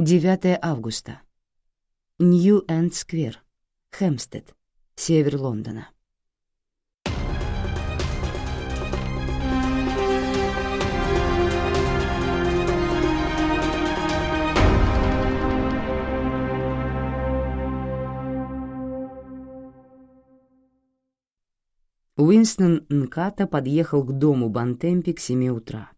9 августа. Нью-Энд-Сквер, Хэмстед, север Лондона. Уинстон Нката подъехал к дому Бантемпи к семи утра.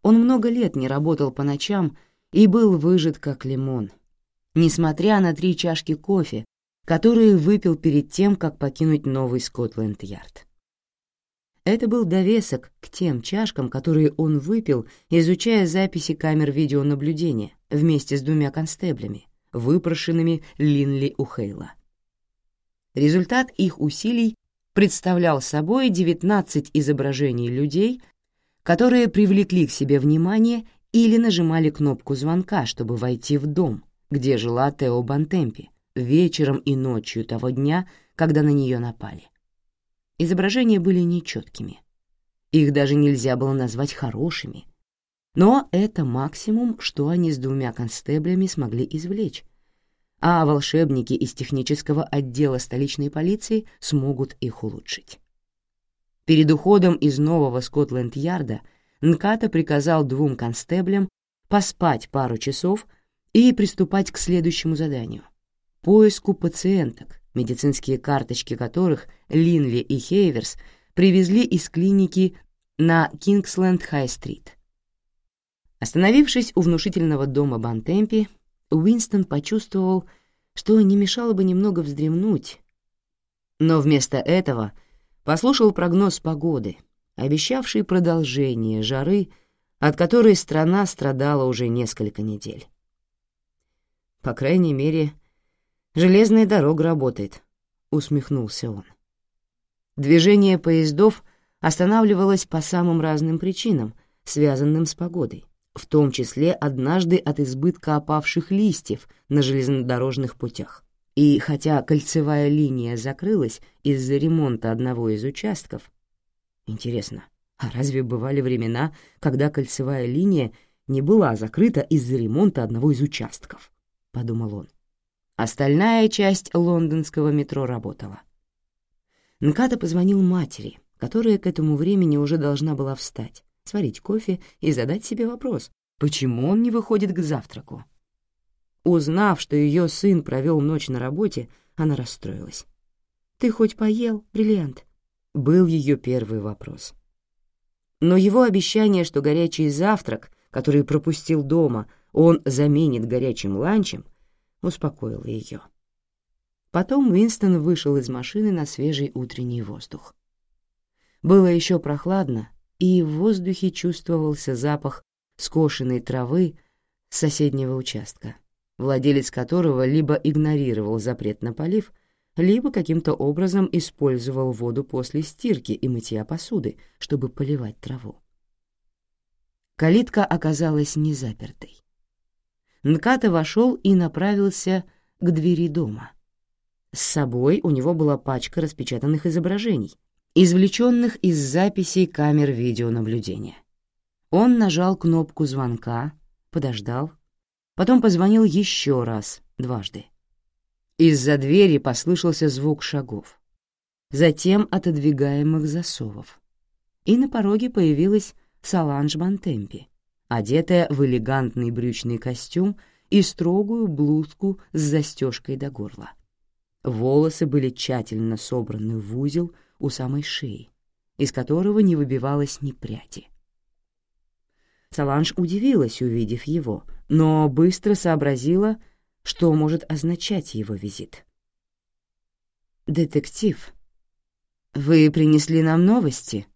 Он много лет не работал по ночам и был выжат как лимон, несмотря на три чашки кофе, которые выпил перед тем, как покинуть новый Скотланд-Ярд. Это был довесок к тем чашкам, которые он выпил, изучая записи камер видеонаблюдения вместе с двумя констеблями, выпрошенными Линли у Хейла. Результат их усилий представлял собой 19 изображений людей, которые привлекли к себе внимание или нажимали кнопку звонка, чтобы войти в дом, где жила Тео Бантемпи, вечером и ночью того дня, когда на нее напали. Изображения были нечеткими. Их даже нельзя было назвать хорошими. Но это максимум, что они с двумя констеблями смогли извлечь, а волшебники из технического отдела столичной полиции смогут их улучшить. Перед уходом из нового Скотленд-Ярда Нката приказал двум констеблям поспать пару часов и приступать к следующему заданию — поиску пациенток, медицинские карточки которых Линли и Хейверс привезли из клиники на Кингсленд-Хай-стрит. Остановившись у внушительного дома Бантемпи, Уинстон почувствовал, что не мешало бы немного вздремнуть, но вместо этого послушал прогноз погоды, обещавший продолжение жары, от которой страна страдала уже несколько недель. По крайней мере, железная дорога работает, усмехнулся он. Движение поездов останавливалось по самым разным причинам, связанным с погодой в том числе однажды от избытка опавших листьев на железнодорожных путях. И хотя кольцевая линия закрылась из-за ремонта одного из участков, интересно, а разве бывали времена, когда кольцевая линия не была закрыта из-за ремонта одного из участков? — подумал он. Остальная часть лондонского метро работала. Нката позвонил матери, которая к этому времени уже должна была встать, сварить кофе и задать себе вопрос, почему он не выходит к завтраку. Узнав, что ее сын провел ночь на работе, она расстроилась. «Ты хоть поел, бриллиант?» — был ее первый вопрос. Но его обещание, что горячий завтрак, который пропустил дома, он заменит горячим ланчем, успокоило ее. Потом Уинстон вышел из машины на свежий утренний воздух. Было еще прохладно, и в воздухе чувствовался запах скошенной травы соседнего участка, владелец которого либо игнорировал запрет на полив, либо каким-то образом использовал воду после стирки и мытья посуды, чтобы поливать траву. Калитка оказалась незапертой. Нката вошел и направился к двери дома. С собой у него была пачка распечатанных изображений, извлеченных из записей камер видеонаблюдения. Он нажал кнопку звонка, подождал, потом позвонил еще раз, дважды. Из-за двери послышался звук шагов, затем отодвигаемых засовов. И на пороге появилась Саланж Бантемпи, одетая в элегантный брючный костюм и строгую блузку с застежкой до горла. Волосы были тщательно собраны в узел у самой шеи, из которого не выбивалось ни пряди. Саланж удивилась, увидев его, но быстро сообразила, что может означать его визит. «Детектив, вы принесли нам новости?»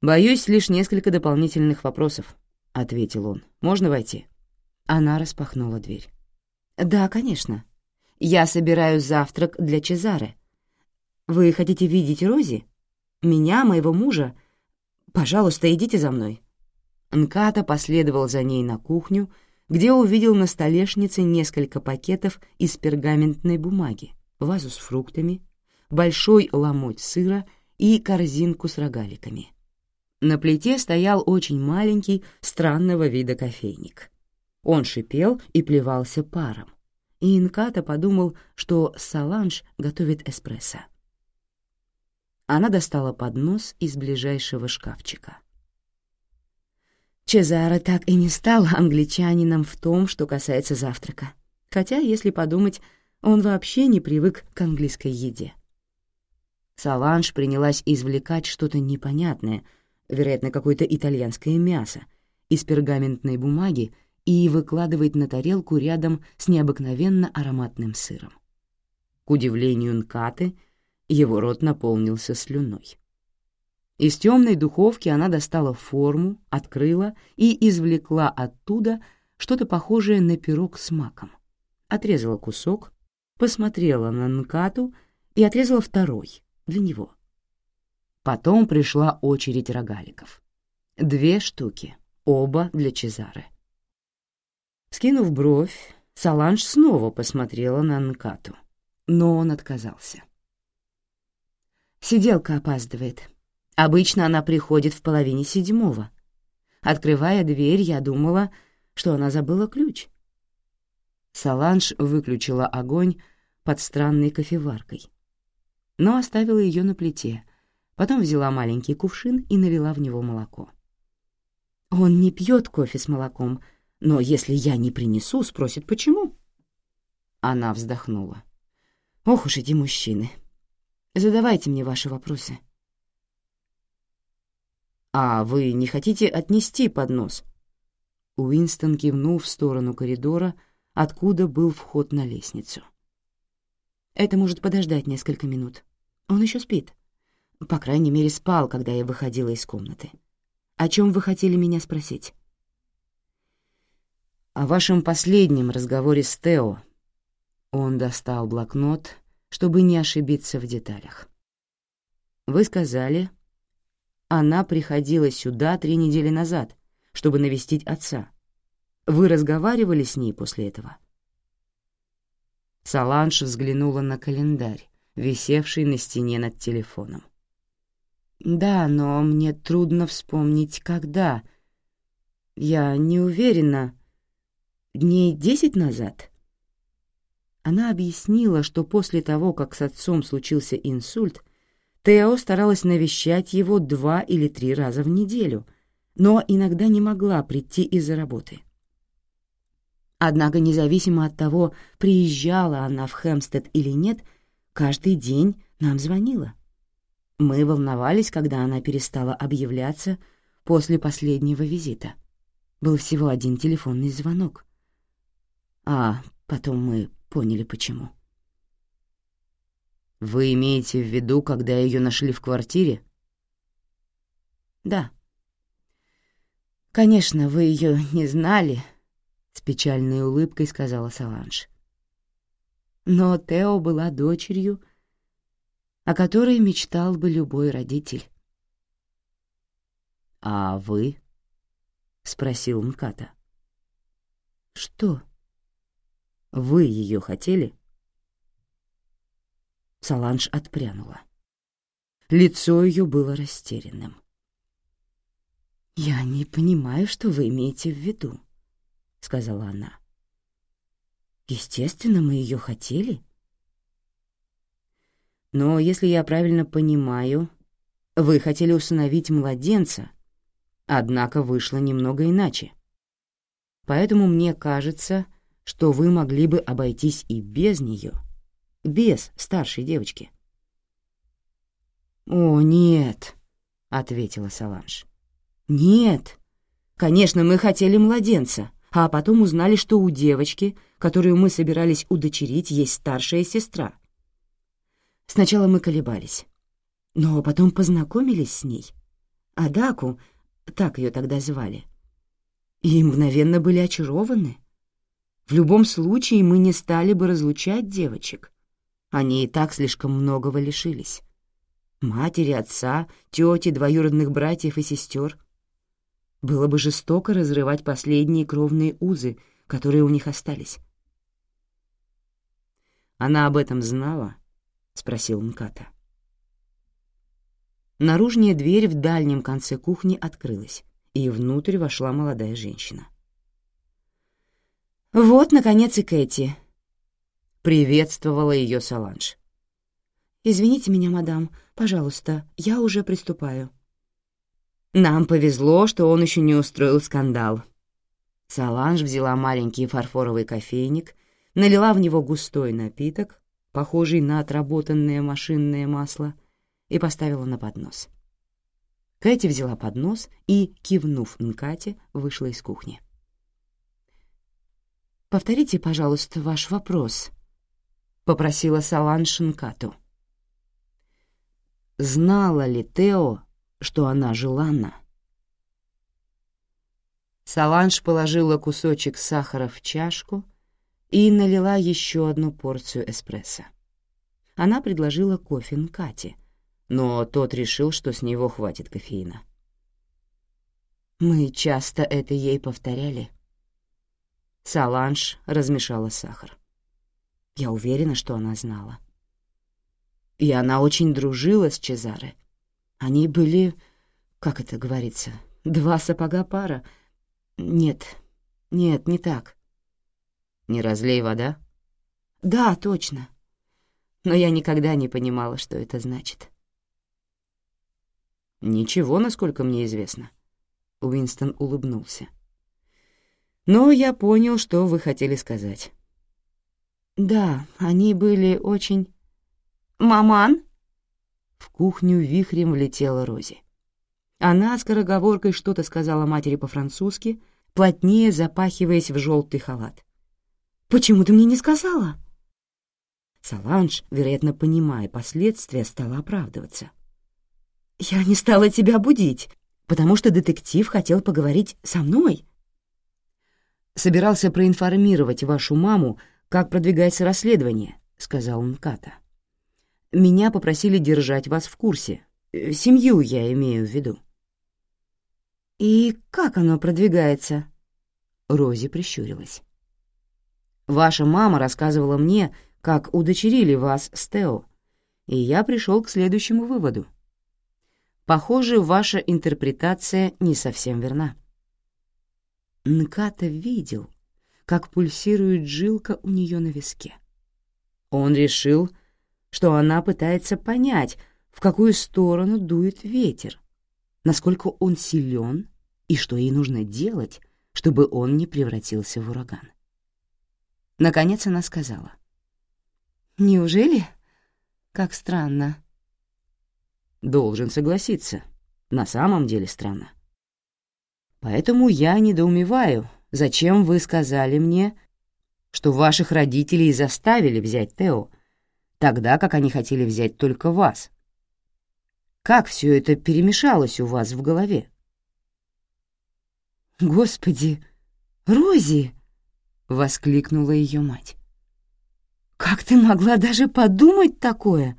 «Боюсь, лишь несколько дополнительных вопросов», — ответил он. «Можно войти?» Она распахнула дверь. «Да, конечно. Я собираю завтрак для Чезаре. Вы хотите видеть Рози? Меня, моего мужа? Пожалуйста, идите за мной». Нката последовал за ней на кухню, где увидел на столешнице несколько пакетов из пергаментной бумаги, вазу с фруктами, большой ломоть сыра и корзинку с рогаликами. На плите стоял очень маленький, странного вида кофейник. Он шипел и плевался паром, и Инката подумал, что Саланж готовит эспрессо. Она достала поднос из ближайшего шкафчика. Чезаро так и не стал англичанином в том, что касается завтрака. Хотя, если подумать, он вообще не привык к английской еде. Саланж принялась извлекать что-то непонятное, вероятно, какое-то итальянское мясо, из пергаментной бумаги и выкладывать на тарелку рядом с необыкновенно ароматным сыром. К удивлению Нкаты, его рот наполнился слюной. Из темной духовки она достала форму, открыла и извлекла оттуда что-то похожее на пирог с маком. Отрезала кусок, посмотрела на Нкату и отрезала второй, для него. Потом пришла очередь рогаликов. Две штуки, оба для Чезары. Скинув бровь, Саланж снова посмотрела на Нкату, но он отказался. Сиделка опаздывает. Обычно она приходит в половине седьмого. Открывая дверь, я думала, что она забыла ключ. Саланж выключила огонь под странной кофеваркой, но оставила ее на плите, потом взяла маленький кувшин и налила в него молоко. «Он не пьет кофе с молоком, но если я не принесу, спросит, почему?» Она вздохнула. «Ох уж эти мужчины!» Задавайте мне ваши вопросы. «А вы не хотите отнести поднос?» Уинстон кивнул в сторону коридора, откуда был вход на лестницу. «Это может подождать несколько минут. Он еще спит. По крайней мере, спал, когда я выходила из комнаты. О чем вы хотели меня спросить?» «О вашем последнем разговоре с Тео». Он достал блокнот чтобы не ошибиться в деталях. Вы сказали, она приходила сюда три недели назад, чтобы навестить отца. Вы разговаривали с ней после этого? Саланж взглянула на календарь, висевший на стене над телефоном. «Да, но мне трудно вспомнить, когда. Я не уверена. Дней десять назад?» Она объяснила, что после того, как с отцом случился инсульт, Тео старалась навещать его два или три раза в неделю, но иногда не могла прийти из-за работы. Однако, независимо от того, приезжала она в Хэмстед или нет, каждый день нам звонила. Мы волновались, когда она перестала объявляться после последнего визита. Был всего один телефонный звонок. А потом мы поняли, почему. «Вы имеете в виду, когда ее нашли в квартире?» «Да». «Конечно, вы ее не знали», — с печальной улыбкой сказала Саланж. «Но Тео была дочерью, о которой мечтал бы любой родитель». «А вы?» — спросил Мката. «Что?» Вы ее хотели?» Саланж отпрянула. Лицо ее было растерянным. «Я не понимаю, что вы имеете в виду», — сказала она. «Естественно, мы ее хотели». «Но если я правильно понимаю, вы хотели усыновить младенца, однако вышло немного иначе. Поэтому мне кажется, что вы могли бы обойтись и без нее, без старшей девочки. «О, нет», — ответила Саланж. «Нет. Конечно, мы хотели младенца, а потом узнали, что у девочки, которую мы собирались удочерить, есть старшая сестра. Сначала мы колебались, но потом познакомились с ней. Адаку, так ее тогда звали, и мгновенно были очарованы. В любом случае мы не стали бы разлучать девочек. Они и так слишком многого лишились. Матери, отца, тети, двоюродных братьев и сестер. Было бы жестоко разрывать последние кровные узы, которые у них остались. «Она об этом знала?» — спросил Мката. Наружная дверь в дальнем конце кухни открылась, и внутрь вошла молодая женщина. «Вот, наконец, и Кэти», — приветствовала ее Саланж. «Извините меня, мадам, пожалуйста, я уже приступаю». «Нам повезло, что он еще не устроил скандал». Саланж взяла маленький фарфоровый кофейник, налила в него густой напиток, похожий на отработанное машинное масло, и поставила на поднос. Кэти взяла поднос и, кивнув Нкате, вышла из кухни. «Повторите, пожалуйста, ваш вопрос», — попросила Саланж Нкату. Знала ли Тео, что она желанна? Саланж положила кусочек сахара в чашку и налила еще одну порцию эспрессо. Она предложила кофе Нкате, но тот решил, что с него хватит кофеина. Мы часто это ей повторяли. Саланж размешала сахар. Я уверена, что она знала. И она очень дружила с Чезаре. Они были, как это говорится, два сапога пара. Нет, нет, не так. Не разлей вода? Да, точно. Но я никогда не понимала, что это значит. Ничего, насколько мне известно. Уинстон улыбнулся. Но я понял, что вы хотели сказать. Да, они были очень «Маман?» В кухню вихрем влетела Рози. Она скороговоркой что-то сказала матери по-французски, плотнее запахиваясь в желтый халат. «Почему ты мне не сказала?» Саланж, вероятно, понимая последствия, стала оправдываться. «Я не стала тебя будить, потому что детектив хотел поговорить со мной». «Собирался проинформировать вашу маму, как продвигается расследование», — сказал Нката. Меня попросили держать вас в курсе. Э, семью я имею в виду». «И как оно продвигается?» Рози прищурилась. «Ваша мама рассказывала мне, как удочерили вас с Тео, и я пришел к следующему выводу. Похоже, ваша интерпретация не совсем верна». Нката видел, как пульсирует жилка у нее на виске. Он решил, что она пытается понять, в какую сторону дует ветер, насколько он силен и что ей нужно делать, чтобы он не превратился в ураган. Наконец она сказала. «Неужели? Как странно». Должен согласиться, на самом деле странно. Поэтому я недоумеваю, зачем вы сказали мне, что ваших родителей заставили взять Тео, тогда как они хотели взять только вас. Как все это перемешалось у вас в голове? «Господи, Рози!» — воскликнула ее мать. «Как ты могла даже подумать такое?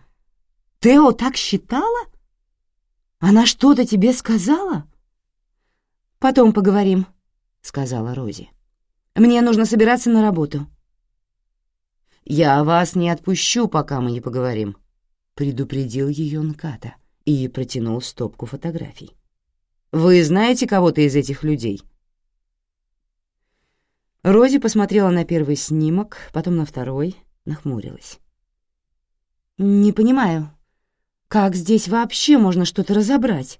Тео так считала? Она что-то тебе сказала?» «Потом поговорим», — сказала Рози. «Мне нужно собираться на работу». «Я вас не отпущу, пока мы не поговорим», — предупредил ее Нката и протянул стопку фотографий. «Вы знаете кого-то из этих людей?» Рози посмотрела на первый снимок, потом на второй, нахмурилась. «Не понимаю, как здесь вообще можно что-то разобрать?»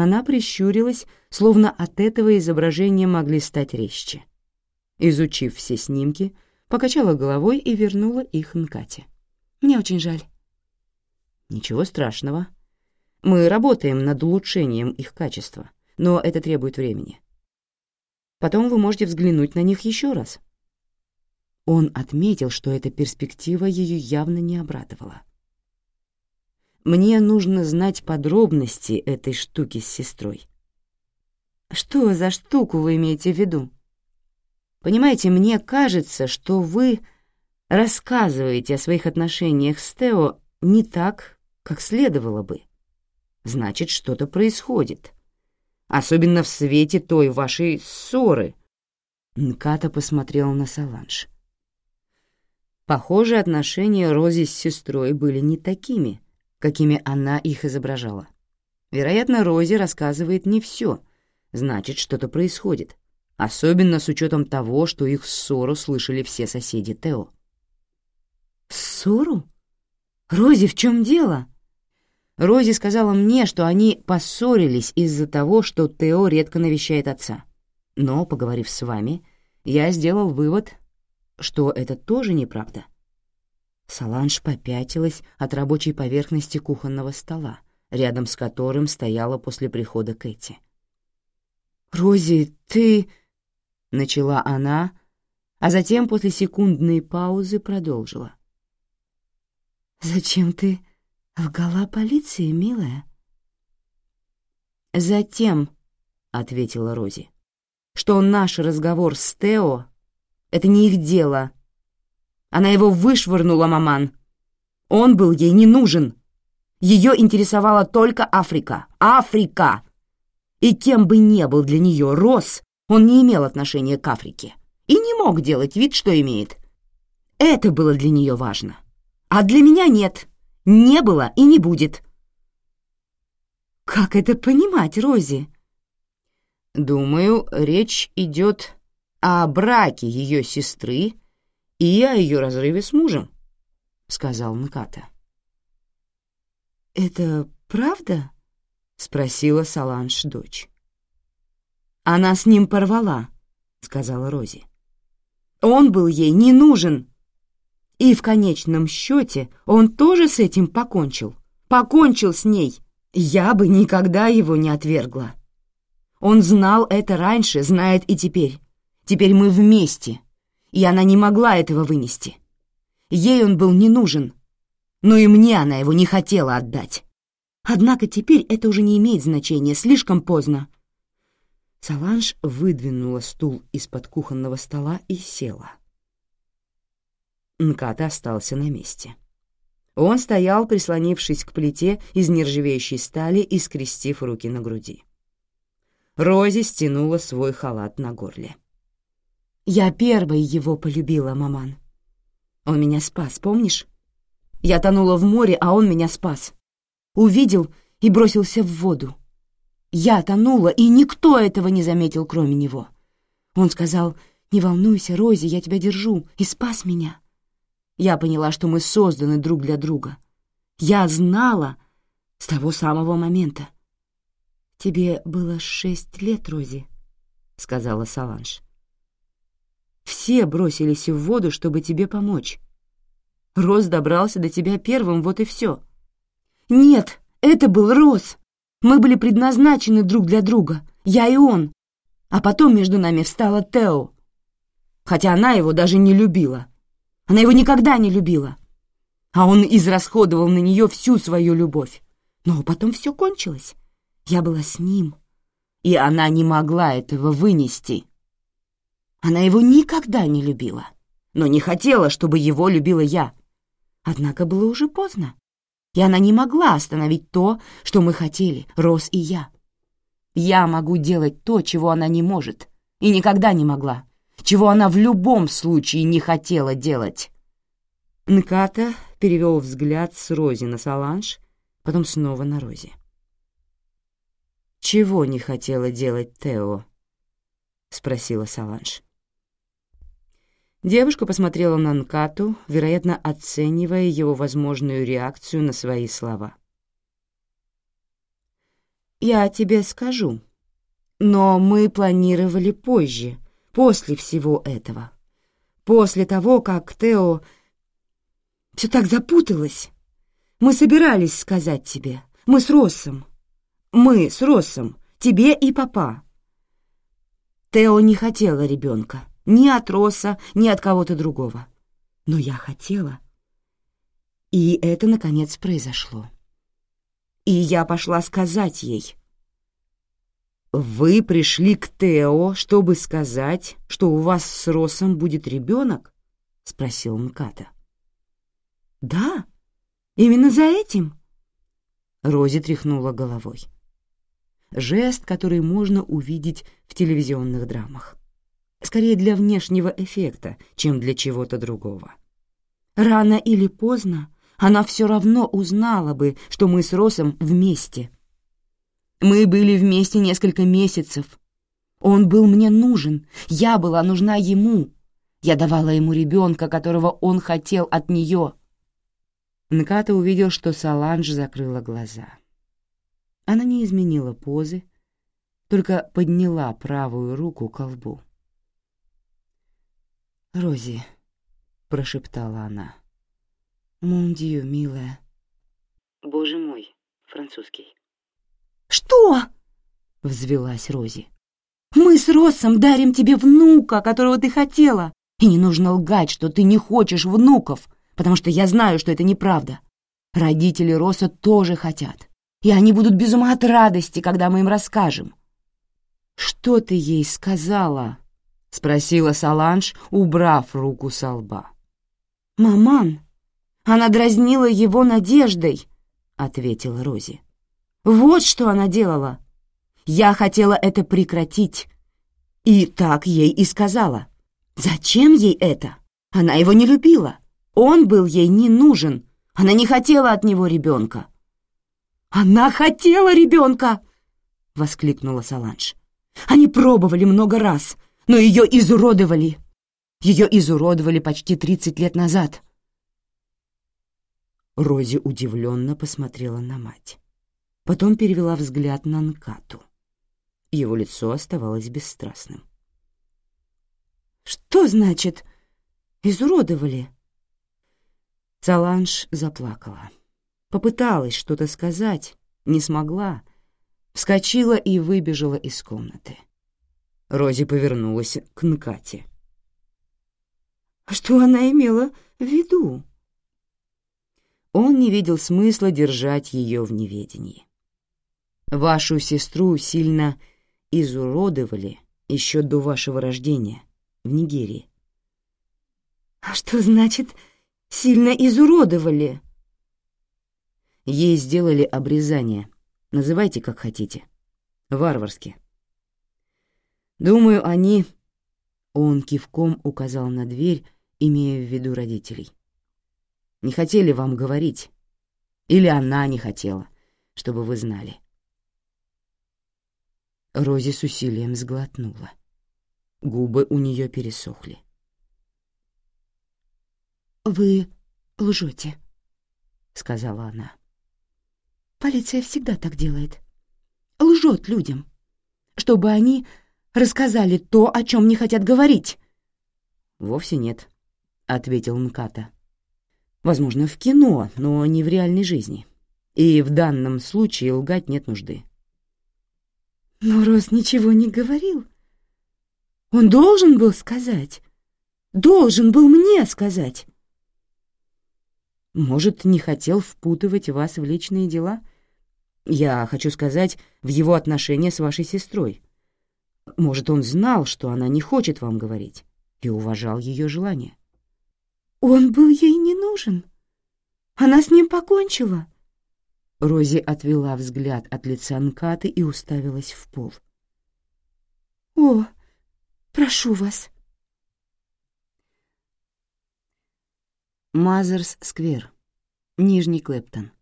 Она прищурилась, словно от этого изображения могли стать резче. Изучив все снимки, — покачала головой и вернула их Нкате. «Мне очень жаль». «Ничего страшного. Мы работаем над улучшением их качества, но это требует времени. Потом вы можете взглянуть на них еще раз». Он отметил, что эта перспектива ее явно не обрадовала. «Мне нужно знать подробности этой штуки с сестрой». «Что за штуку вы имеете в виду?» Понимаете, мне кажется, что вы рассказываете о своих отношениях с Тео не так, как следовало бы. Значит, что-то происходит. Особенно в свете той вашей ссоры. Нката посмотрел на Саланж. Похоже, отношения Рози с сестрой были не такими, какими она их изображала. Вероятно, Рози рассказывает не все, значит, что-то происходит, особенно с учетом того, что их ссору слышали все соседи Тео. «Ссору? Рози, в чем дело?» Рози сказала мне, что они поссорились из-за того, что Тео редко навещает отца. Но, поговорив с вами, я сделал вывод, что это тоже неправда. Саланж попятилась от рабочей поверхности кухонного стола, рядом с которым стояла после прихода Кэти. «Рози, ты...» — начала она, а затем после секундной паузы продолжила. «Зачем ты лгала полиции, милая?» «Затем», — ответила Рози, — «что наш разговор с Тео — это не их дело. Она его вышвырнула, маман. Он был ей не нужен. Ее интересовала только Африка. Африка! И кем бы ни был для нее Рос, он не имел отношения к Африке и не мог делать вид, что имеет. Это было для нее важно. А для меня нет. Не было и не будет. Как это понимать, Рози? Думаю, речь идет о браке ее сестры и о ее разрыве с мужем, сказал Нката. Это правда? спросила Саланж дочь. Она с ним порвала, сказала Рози. Он был ей не нужен. И в конечном счете он тоже с этим покончил. Покончил с ней. Я бы никогда его не отвергла. Он знал это раньше, знает и теперь. Теперь мы вместе, и она не могла этого вынести. Ей он был не нужен, но и мне она его не хотела отдать. Однако теперь это уже не имеет значения, слишком поздно. Саланж выдвинула стул из-под кухонного стола и села. Нката остался на месте. Он стоял, прислонившись к плите из нержавеющей стали и скрестив руки на груди. Рози стянула свой халат на горле. «Я первой его полюбила, маман. Он меня спас, помнишь? Я тонула в море, а он меня спас. Увидел и бросился в воду. Я тонула, и никто этого не заметил, кроме него. Он сказал, «Не волнуйся, Рози, я тебя держу», и спас меня. Я поняла, что мы созданы друг для друга. Я знала с того самого момента. «Тебе было шесть лет, Рози», — сказала Саланж. «Все бросились в воду, чтобы тебе помочь. Роз добрался до тебя первым, вот и все». «Нет, это был Роз. Мы были предназначены друг для друга, я и он. А потом между нами встала Тео. Хотя она его даже не любила. Она его никогда не любила. А он израсходовал на нее всю свою любовь. Но потом все кончилось. Я была с ним. И она не могла этого вынести. Она его никогда не любила, но не хотела, чтобы его любила я. Однако было уже поздно, и она не могла остановить то, что мы хотели, Рос и я. Я могу делать то, чего она не может, и никогда не могла чего она в любом случае не хотела делать. Нката перевел взгляд с Рози на Саланж, потом снова на Рози. «Чего не хотела делать Тео?» — спросила Саланж. Девушка посмотрела на Нкату, вероятно, оценивая его возможную реакцию на свои слова. «Я тебе скажу, но мы планировали позже, после всего этого. После того, как Тео... Все так запуталось. Мы собирались сказать тебе. Мы с Россом. Мы с Россом. Тебе и папа. Тео не хотела ребенка. Ни от Росса, ни от кого-то другого. Но я хотела. И это, наконец, произошло. И я пошла сказать ей, «Вы пришли к Тео, чтобы сказать, что у вас с Росом будет ребенок?» — спросил Мката. «Да, именно за этим». Рози тряхнула головой. Жест, который можно увидеть в телевизионных драмах. Скорее для внешнего эффекта, чем для чего-то другого. Рано или поздно она все равно узнала бы, что мы с Росом вместе. Мы были вместе несколько месяцев. Он был мне нужен, я была нужна ему. Я давала ему ребенка, которого он хотел от нее. Нката увидел, что Саланж закрыла глаза. Она не изменила позы, только подняла правую руку к колбу. «Рози», — прошептала она, — «Мондию, милая». «Боже мой», французский. «Что?» — взвелась Рози. «Мы с Россом дарим тебе внука, которого ты хотела, и не нужно лгать, что ты не хочешь внуков, потому что я знаю, что это неправда. Родители Росса тоже хотят, и они будут без ума от радости, когда мы им расскажем». «Что ты ей сказала?» — спросила Саланж, убрав руку со лба. «Маман, она дразнила его надеждой», — ответила Рози. «Вот что она делала. Я хотела это прекратить. И так ей и сказала. Зачем ей это? Она его не любила. Он был ей не нужен. Она не хотела от него ребенка». «Она хотела ребенка!» — воскликнула Саланж. «Они пробовали много раз, но ее изуродовали. Ее изуродовали почти тридцать лет назад. Рози удивленно посмотрела на мать. Потом перевела взгляд на Нкату. Его лицо оставалось бесстрастным. «Что значит изуродовали?» Саланж заплакала. Попыталась что-то сказать, не смогла, вскочила и выбежала из комнаты. Рози повернулась к Нкате. «Что она имела в виду?» Он не видел смысла держать ее в неведении. «Вашу сестру сильно изуродовали еще до вашего рождения в Нигерии». «А что значит «сильно изуродовали»?» Ей сделали обрезание, называйте как хотите, варварски. Думаю, они...» Он кивком указал на дверь, имея в виду родителей. «Не хотели вам говорить. Или она не хотела, чтобы вы знали». Рози с усилием сглотнула. Губы у нее пересохли. «Вы лжете», — сказала она. «Полиция всегда так делает. Лжет людям, чтобы они рассказали то, о чем не хотят говорить». «Вовсе нет», — ответил Мката. «Возможно, в кино, но не в реальной жизни. И в данном случае лгать нет нужды». «Но Рос ничего не говорил. Он должен был сказать. Должен был мне сказать». «Может, не хотел впутывать вас в личные дела?» Я хочу сказать, в его отношения с вашей сестрой. Может, он знал, что она не хочет вам говорить, и уважал ее желание. «Он был ей не нужен. Она с ним покончила». Рози отвела взгляд от лица Нкаты и уставилась в пол. «О, прошу вас». Мазерс-сквер, Нижний Клэптон,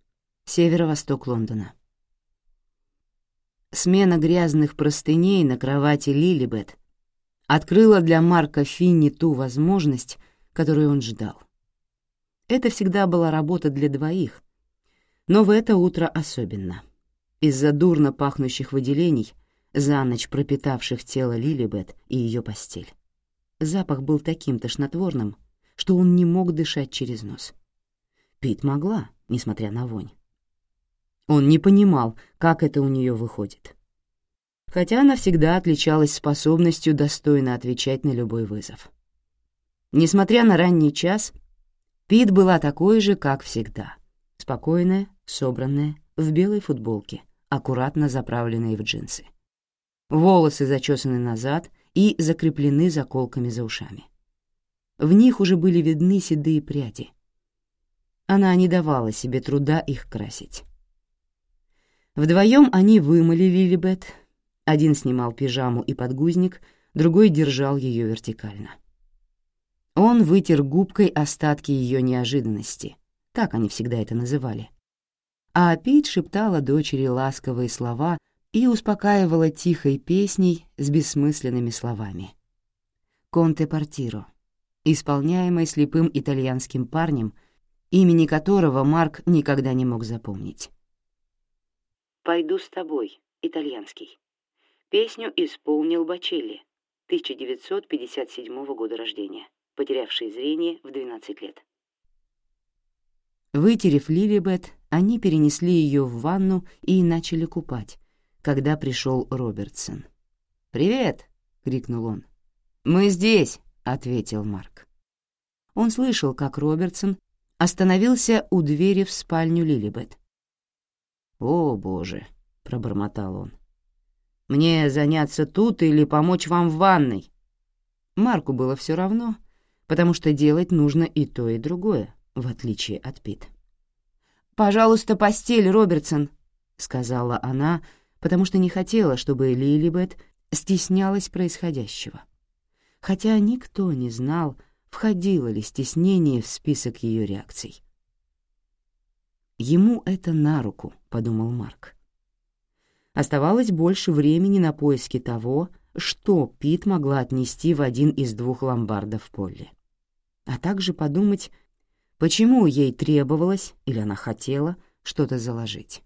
северо-восток Лондона. Смена грязных простыней на кровати Лилибет открыла для Марка Финни ту возможность, которую он ждал. Это всегда была работа для двоих, но в это утро особенно. Из-за дурно пахнущих выделений, за ночь пропитавших тело Лилибет и ее постель. Запах был таким тошнотворным, что он не мог дышать через нос. Пить могла, несмотря на вонь. Он не понимал, как это у нее выходит. Хотя она всегда отличалась способностью достойно отвечать на любой вызов. Несмотря на ранний час, Пит была такой же, как всегда. Спокойная, собранная, в белой футболке, аккуратно заправленной в джинсы. Волосы зачесаны назад и закреплены заколками за ушами. В них уже были видны седые пряди. Она не давала себе труда их красить. Вдвоем они вымыли Лилибет. Один снимал пижаму и подгузник, другой держал ее вертикально. Он вытер губкой остатки ее неожиданности, так они всегда это называли. А Пит шептала дочери ласковые слова и успокаивала тихой песней с бессмысленными словами. «Конте Портиро», исполняемой слепым итальянским парнем, имени которого Марк никогда не мог запомнить. «Пойду с тобой», итальянский. Песню исполнил Бачелли, 1957 года рождения, потерявший зрение в 12 лет. Вытерев Лилибет, они перенесли ее в ванну и начали купать, когда пришел Робертсон. «Привет!» — крикнул он. «Мы здесь!» — ответил Марк. Он слышал, как Робертсон остановился у двери в спальню Лилибет. «О, боже!» — пробормотал он. «Мне заняться тут или помочь вам в ванной?» Марку было все равно, потому что делать нужно и то, и другое, в отличие от Пит. «Пожалуйста, постель, Робертсон», — сказала она, потому что не хотела, чтобы Лилибет стеснялась происходящего. Хотя никто не знал, входило ли стеснение в список ее реакций. «Ему это на руку», — подумал Марк. Оставалось больше времени на поиски того, что Пит могла отнести в один из двух ломбардов Полли. А также подумать, почему ей требовалось, или она хотела, что-то заложить.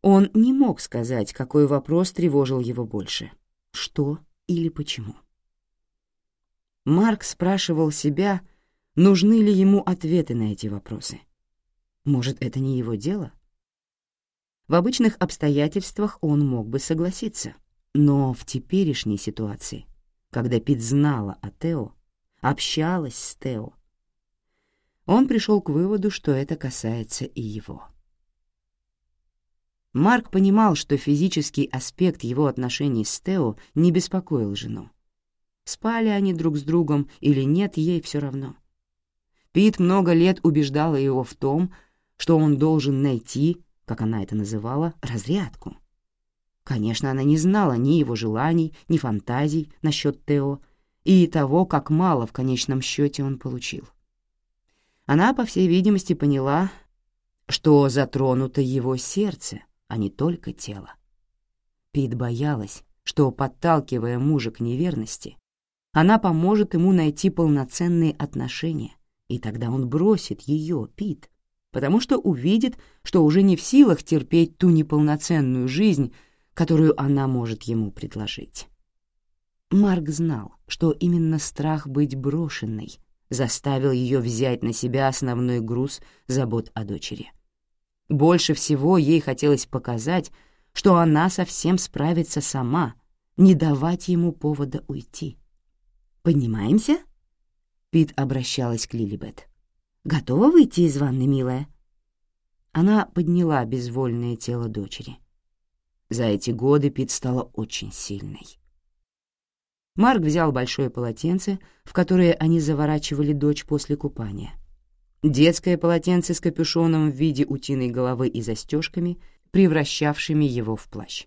Он не мог сказать, какой вопрос тревожил его больше — что или почему. Марк спрашивал себя, нужны ли ему ответы на эти вопросы. Может, это не его дело? В обычных обстоятельствах он мог бы согласиться, но в теперешней ситуации, когда Пит знала о Тео, общалась с Тео, он пришел к выводу, что это касается и его. Марк понимал, что физический аспект его отношений с Тео не беспокоил жену. Спали они друг с другом или нет, ей все равно. Пит много лет убеждала его в том, что он должен найти, как она это называла, разрядку. Конечно, она не знала ни его желаний, ни фантазий насчет Тео и того, как мало в конечном счете он получил. Она, по всей видимости, поняла, что затронуто его сердце — а не только тело. Пит боялась, что, подталкивая мужа к неверности, она поможет ему найти полноценные отношения, и тогда он бросит ее, Пит, потому что увидит, что уже не в силах терпеть ту неполноценную жизнь, которую она может ему предложить. Марк знал, что именно страх быть брошенной заставил ее взять на себя основной груз забот о дочери. Больше всего ей хотелось показать, что она совсем справится сама, не давать ему повода уйти. «Поднимаемся?» Пит обращалась к Лилибет. «Готова выйти из ванны, милая?» Она подняла безвольное тело дочери. За эти годы Пит стала очень сильной. Марк взял большое полотенце, в которое они заворачивали дочь после купания, Детское полотенце с капюшоном в виде утиной головы и застежками, превращавшими его в плащ.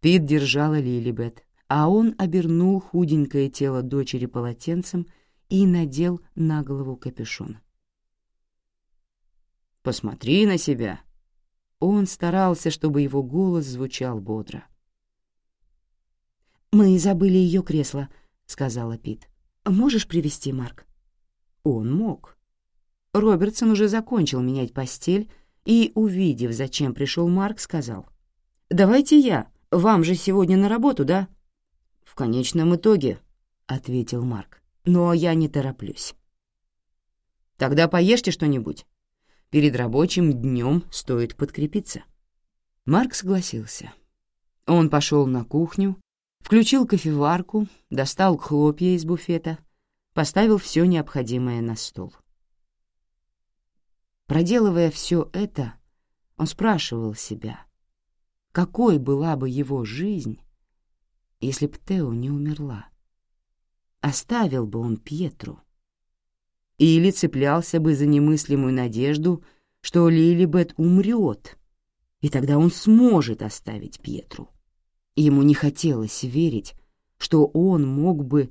Пит держала Лилибет, а он обернул худенькое тело дочери полотенцем и надел на голову капюшон. «Посмотри на себя!» Он старался, чтобы его голос звучал бодро. «Мы забыли ее кресло», — сказала Пит. «Можешь привести Марк?» Он мог. Робертсон уже закончил менять постель и, увидев, зачем пришел Марк, сказал, «Давайте я, вам же сегодня на работу, да?» «В конечном итоге», — ответил Марк, «но я не тороплюсь». «Тогда поешьте что-нибудь. Перед рабочим днем стоит подкрепиться». Марк согласился. Он пошел на кухню, включил кофеварку, достал хлопья из буфета, поставил все необходимое на стол. Проделывая все это, он спрашивал себя, какой была бы его жизнь, если б Тео не умерла? Оставил бы он Пьетру? Или цеплялся бы за немыслимую надежду, что Лилибет умрет, и тогда он сможет оставить Пьетру? Ему не хотелось верить, что он мог бы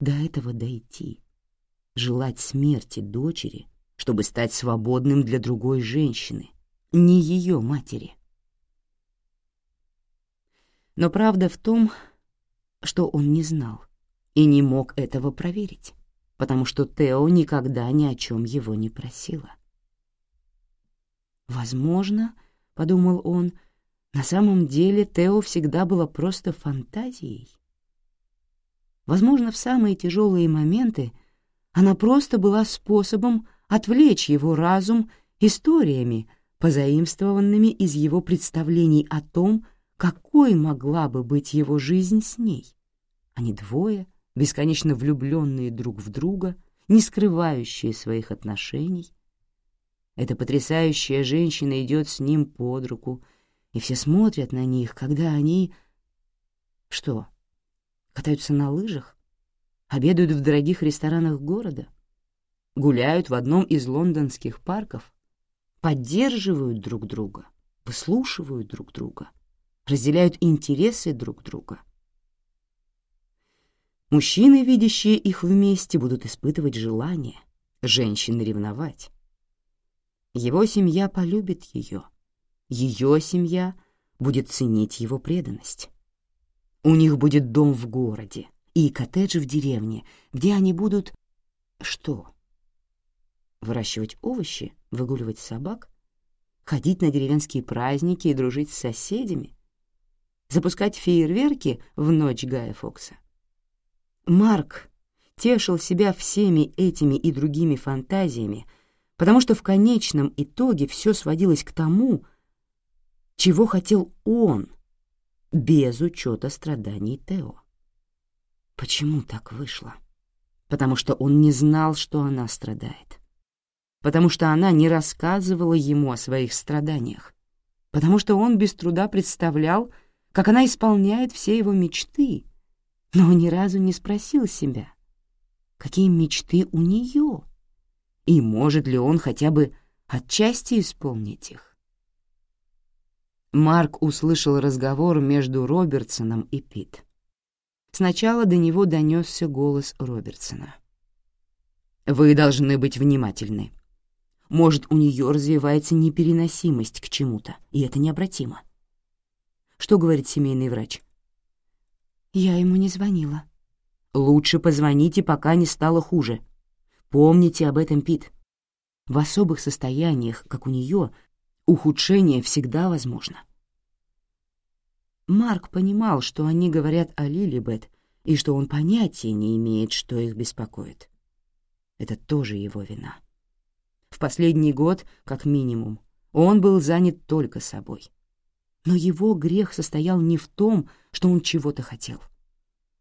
до этого дойти, желать смерти дочери — чтобы стать свободным для другой женщины, не ее матери. Но правда в том, что он не знал и не мог этого проверить, потому что Тео никогда ни о чем его не просила. «Возможно, — подумал он, — на самом деле Тео всегда была просто фантазией. Возможно, в самые тяжелые моменты она просто была способом отвлечь его разум историями, позаимствованными из его представлений о том, какой могла бы быть его жизнь с ней. Они двое, бесконечно влюбленные друг в друга, не скрывающие своих отношений. Эта потрясающая женщина идет с ним под руку, и все смотрят на них, когда они... Что, катаются на лыжах? Обедают в дорогих ресторанах города? Гуляют в одном из лондонских парков? Поддерживают друг друга? Выслушивают друг друга? разделяют интересы друг друга. Мужчины, видящие их вместе, будут испытывать желание, женщины ревновать. Его семья полюбит ее, ее семья будет ценить его преданность. У них будет дом в городе и коттедж в деревне, где они будут... Что? Выращивать овощи, выгуливать собак, ходить на деревенские праздники и дружить с соседями, запускать фейерверки в ночь Гая Фокса. Марк тешил себя всеми этими и другими фантазиями, потому что в конечном итоге все сводилось к тому, чего хотел он, без учета страданий Тео. Почему так вышло? Потому что он не знал, что она страдает. Потому что она не рассказывала ему о своих страданиях. Потому что он без труда представлял, как она исполняет все его мечты, но ни разу не спросил себя, какие мечты у нее, и может ли он хотя бы отчасти исполнить их. Марк услышал разговор между Робертсоном и Пит. Сначала до него донесся голос Робертсона. «Вы должны быть внимательны. Может, у нее развивается непереносимость к чему-то, и это необратимо. Что говорит семейный врач? Я ему не звонила. Лучше позвоните, пока не стало хуже. Помните об этом, Пит. В особых состояниях, как у нее, ухудшение всегда возможно. Марк понимал, что они говорят о Лилибет, и что он понятия не имеет, что их беспокоит. Это тоже его вина. В последний год, как минимум, он был занят только собой. Но его грех состоял не в том, что он чего-то хотел.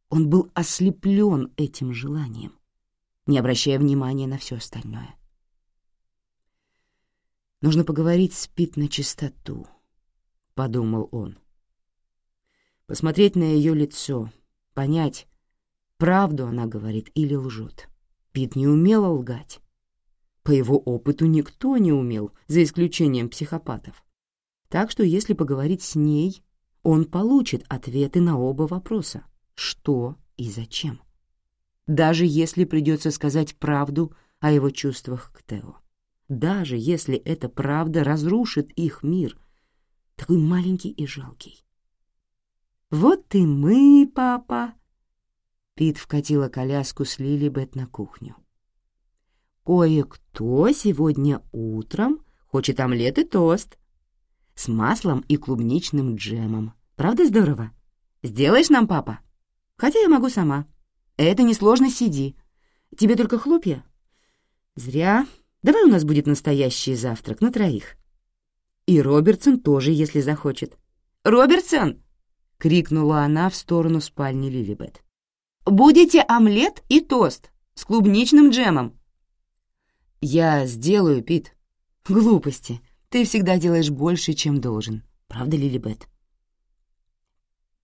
Он был ослеплен этим желанием, не обращая внимания на все остальное. «Нужно поговорить с Пит на чистоту», — подумал он. Посмотреть на ее лицо, понять, правду она говорит или лжет. Пит не умела лгать. По его опыту никто не умел, за исключением психопатов. Так что если поговорить с ней, он получит ответы на оба вопроса — что и зачем. Даже если придется сказать правду о его чувствах к Тео. Даже если эта правда разрушит их мир, такой маленький и жалкий. «Вот и мы, папа!» Пит вкатила коляску с Лилибет на кухню. «Кое-кто сегодня утром хочет омлет и тост», с маслом и клубничным джемом. Правда здорово? Сделаешь нам, папа? Хотя я могу сама. Это несложно, сиди. Тебе только хлопья? Зря. Давай у нас будет настоящий завтрак на троих. И Робертсон тоже, если захочет. «Робертсон!» — крикнула она в сторону спальни Лилибет. «Будете омлет и тост с клубничным джемом?» «Я сделаю, Пит». «Глупости. Ты всегда делаешь больше, чем должен. Правда, Лилибет?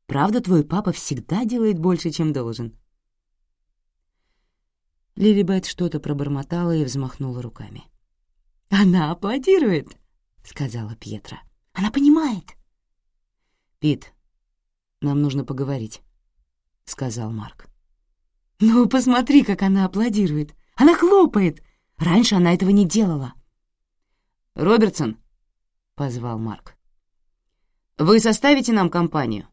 Правда, твой папа всегда делает больше, чем должен?» Лилибет что-то пробормотала и взмахнула руками. «Она аплодирует», — сказала Пьетра. «Она понимает». «Пит, нам нужно поговорить», — сказал Марк. «Ну, посмотри, как она аплодирует. Она хлопает. Раньше она этого не делала». «Робертсон», — позвал Марк, — «вы составите нам компанию?»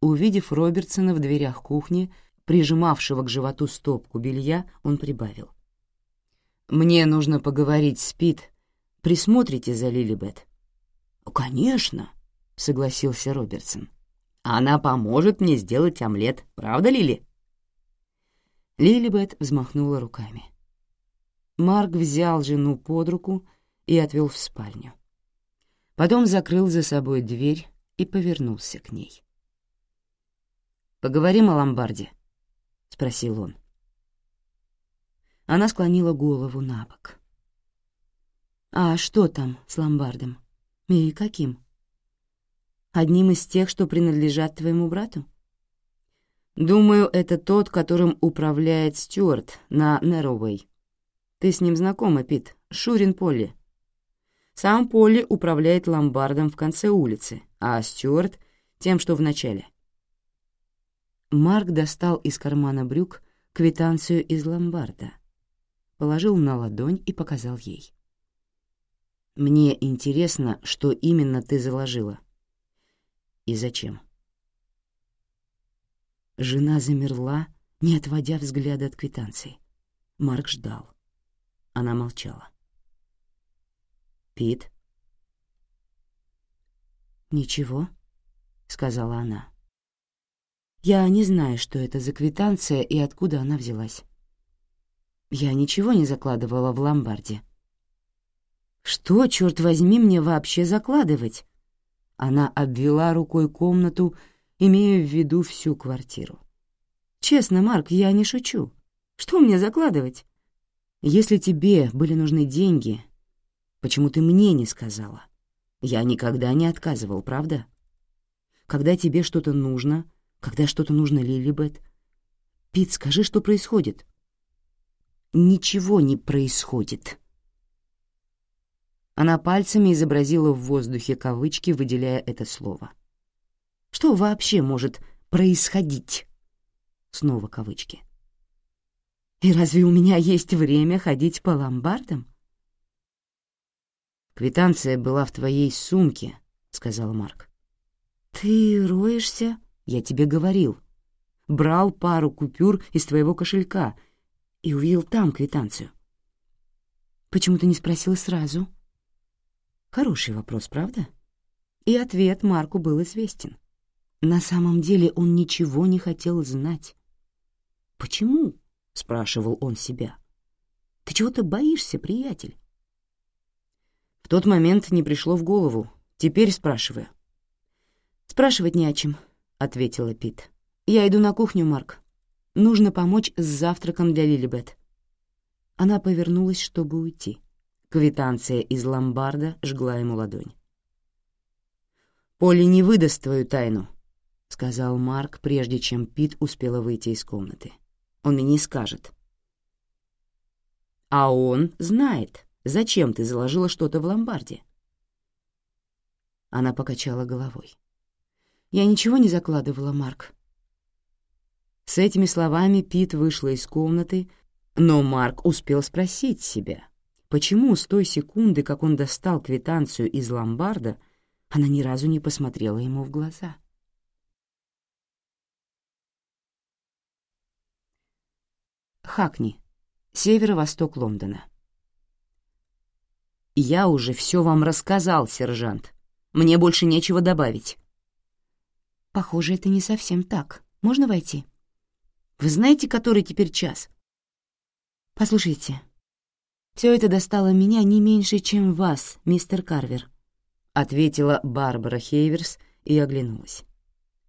Увидев Робертсона в дверях кухни, прижимавшего к животу стопку белья, он прибавил. «Мне нужно поговорить с Пит. Присмотрите за Лилибет». «Конечно», — согласился Робертсон. «Она поможет мне сделать омлет, правда, Лили?» Лилибет взмахнула руками. Марк взял жену под руку и отвел в спальню. Потом закрыл за собой дверь и повернулся к ней. «Поговорим о ломбарде», — спросил он. Она склонила голову на бок. «А что там с ломбардом? И каким? Одним из тех, что принадлежат твоему брату?» «Думаю, это тот, которым управляет Стюарт на Нэроуэй. Ты с ним знакома, Пит, Шурин Полли. Сам Полли управляет ломбардом в конце улицы, а Стюарт — тем, что в начале. Марк достал из кармана брюк квитанцию из ломбарда, положил на ладонь и показал ей. «Мне интересно, что именно ты заложила. И зачем?» Жена замерла, не отводя взгляда от квитанции. Марк ждал. Она молчала. «Пит?» «Ничего», — сказала она. «Я не знаю, что это за квитанция и откуда она взялась. Я ничего не закладывала в ломбарде». «Что, черт возьми, мне вообще закладывать?» Она обвела рукой комнату, имея в виду всю квартиру. «Честно, Марк, я не шучу. Что мне закладывать?» Если тебе были нужны деньги, почему ты мне не сказала? Я никогда не отказывал, правда? Когда тебе что-то нужно, когда что-то нужно Лилибет, Пит, скажи, что происходит. Ничего не происходит. Она пальцами изобразила в воздухе кавычки, выделяя это слово. Что вообще может происходить? Снова кавычки. И разве у меня есть время ходить по ломбардам? «Квитанция была в твоей сумке», — сказал Марк. «Ты роешься?» «Я тебе говорил. Брал пару купюр из твоего кошелька и увидел там квитанцию. Почему ты не спросил сразу?» Хороший вопрос, правда? И ответ Марку был известен. На самом деле он ничего не хотел знать. Почему? — спрашивал он себя. «Ты чего-то боишься, приятель?» В тот момент не пришло в голову. Теперь спрашиваю. «Спрашивать не о чем», — ответила Пит. «Я иду на кухню, Марк. Нужно помочь с завтраком для Лилибет». Она повернулась, чтобы уйти. Квитанция из ломбарда жгла ему ладонь. «Поле не выдаст твою тайну», — сказал Марк, прежде чем Пит успела выйти из комнаты. Он мне не скажет. А он знает, зачем ты заложила что-то в ломбарде. Она покачала головой. Я ничего не закладывала, Марк. С этими словами Пит вышла из комнаты, но Марк успел спросить себя, почему с той секунды, как он достал квитанцию из ломбарда, она ни разу не посмотрела ему в глаза. Хакни, северо-восток Лондона. «Я уже все вам рассказал, сержант. Мне больше нечего добавить». «Похоже, это не совсем так. Можно войти?» «Вы знаете, который теперь час?» «Послушайте, все это достало меня не меньше, чем вас, мистер Карвер», — ответила Барбара Хейверс и оглянулась.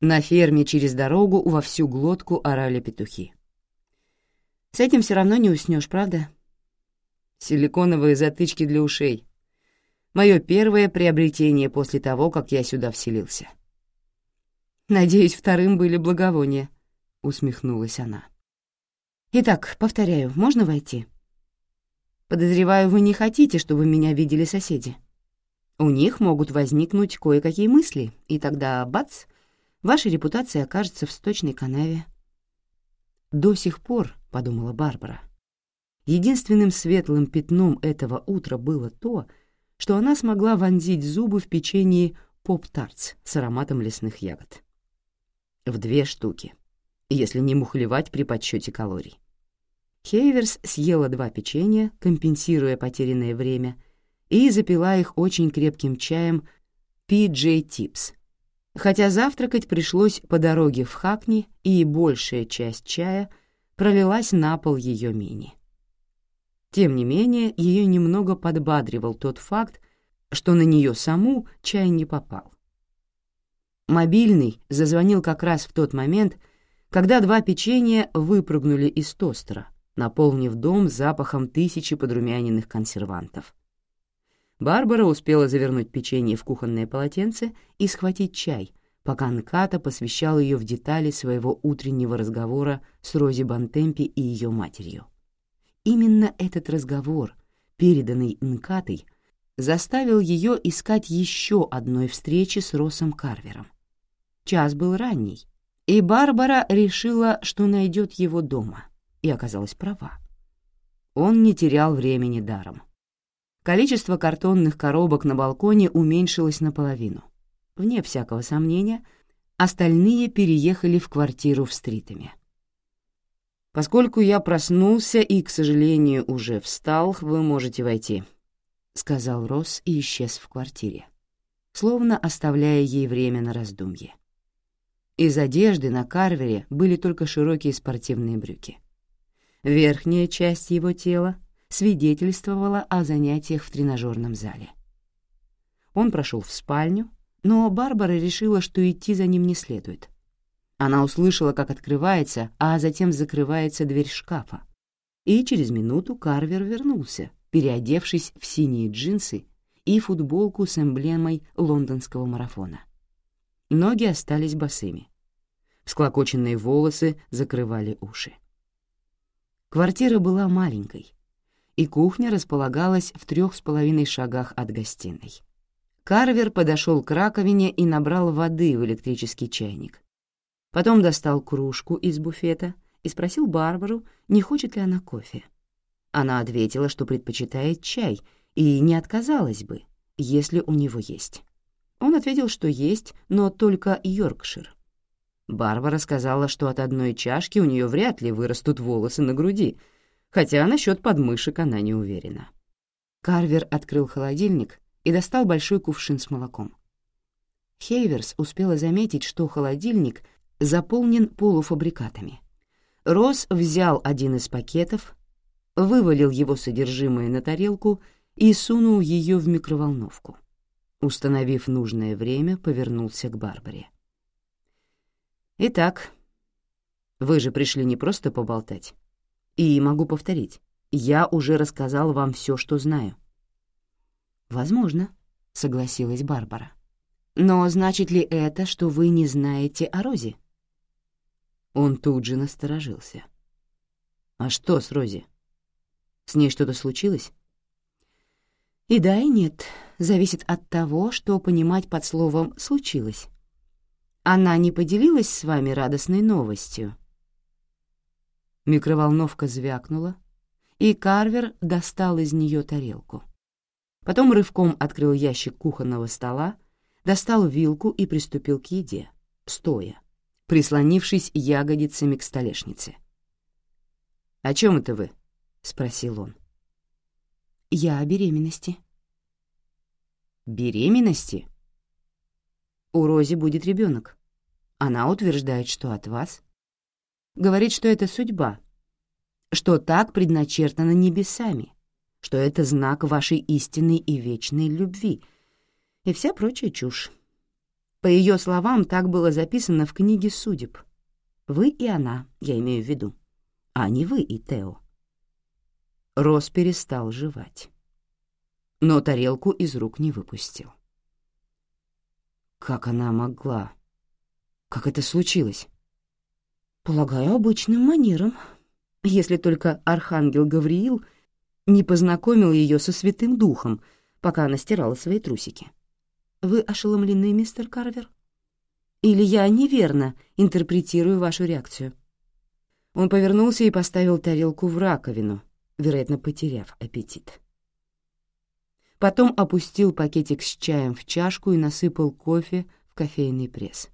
На ферме через дорогу во всю глотку орали петухи. С этим все равно не уснешь, правда? Силиконовые затычки для ушей. Мое первое приобретение после того, как я сюда вселился. Надеюсь, вторым были благовония, усмехнулась она. Итак, повторяю, можно войти? Подозреваю, вы не хотите, чтобы меня видели соседи. У них могут возникнуть кое-какие мысли, и тогда, бац, ваша репутация окажется в сточной канаве. До сих пор, — подумала Барбара, Единственным светлым пятном этого утра было то, что она смогла вонзить зубы в печенье поп-тартс с ароматом лесных ягод. В две штуки, если не мухлевать при подсчете калорий. Хейверс съела два печенья, компенсируя потерянное время, и запила их очень крепким чаем PJ Tips. Хотя завтракать пришлось по дороге в Хакни, и большая часть чая пролилась на пол ее мини. Тем не менее, ее немного подбадривал тот факт, что на нее саму чай не попал. Мобильный зазвонил как раз в тот момент, когда два печенья выпрыгнули из тостера, наполнив дом запахом тысячи подрумяненных консервантов. Барбара успела завернуть печенье в кухонное полотенце и схватить чай, пока Нката посвящал ее в детали своего утреннего разговора с Рози Бантемпи и ее матерью. Именно этот разговор, переданный Нкатой, заставил ее искать еще одной встречи с Россом Карвером. Час был ранний, и Барбара решила, что найдет его дома, и оказалась права. Он не терял времени даром. Количество картонных коробок на балконе уменьшилось наполовину. Вне всякого сомнения, остальные переехали в квартиру в Стритами. «Поскольку я проснулся и, к сожалению, уже встал, вы можете войти», — сказал Росс и исчез в квартире, словно оставляя ей время на раздумье. Из одежды на Карвере были только широкие спортивные брюки. Верхняя часть его тела свидетельствовала о занятиях в тренажерном зале. Он прошел в спальню, но Барбара решила, что идти за ним не следует. Она услышала, как открывается, а затем закрывается дверь шкафа. И через минуту Карвер вернулся, переодевшись в синие джинсы и футболку с эмблемой лондонского марафона. Ноги остались босыми. Всклокоченные волосы закрывали уши. Квартира была маленькой, и кухня располагалась в трех с половиной шагах от гостиной. Карвер подошел к раковине и набрал воды в электрический чайник. Потом достал кружку из буфета и спросил Барбару, не хочет ли она кофе. Она ответила, что предпочитает чай и не отказалась бы, если у него есть. Он ответил, что есть, но только Йоркшир. Барбара сказала, что от одной чашки у нее вряд ли вырастут волосы на груди, хотя насчет подмышек она не уверена. Карвер открыл холодильник и достал большой кувшин с молоком. Хейверс успела заметить, что холодильник заполнен полуфабрикатами. Росс взял один из пакетов, вывалил его содержимое на тарелку и сунул ее в микроволновку. Установив нужное время, повернулся к Барбаре. «Итак, вы же пришли не просто поболтать. И могу повторить, я уже рассказал вам все, что знаю». «Возможно», — согласилась Барбара. «Но значит ли это, что вы не знаете о Розе?» Он тут же насторожился. «А что с Рози? С ней что-то случилось?» «И да, и нет. Зависит от того, что понимать под словом «случилось». Она не поделилась с вами радостной новостью?» Микроволновка звякнула, и Карвер достал из нее тарелку. Потом рывком открыл ящик кухонного стола, достал вилку и приступил к еде, стоя, прислонившись ягодицами к столешнице. «О чем это вы?» — спросил он. «Я о беременности». «Беременности?» У Рози будет ребенок. Она утверждает, что от вас. Говорит, что это судьба, что так предначертано небесами, что это знак вашей истинной и вечной любви и вся прочая чушь. По ее словам, так было записано в книге судеб. Вы и она, я имею в виду, а не вы и Тео. Рос перестал жевать, но тарелку из рук не выпустил. Как она могла? Как это случилось? Полагаю, обычным манером. Если только архангел Гавриил не познакомил ее со Святым Духом, пока она стирала свои трусики. Вы ошеломлены, мистер Карвер? Или я неверно интерпретирую вашу реакцию? Он повернулся и поставил тарелку в раковину, вероятно, потеряв аппетит. Потом опустил пакетик с чаем в чашку и насыпал кофе в кофейный пресс.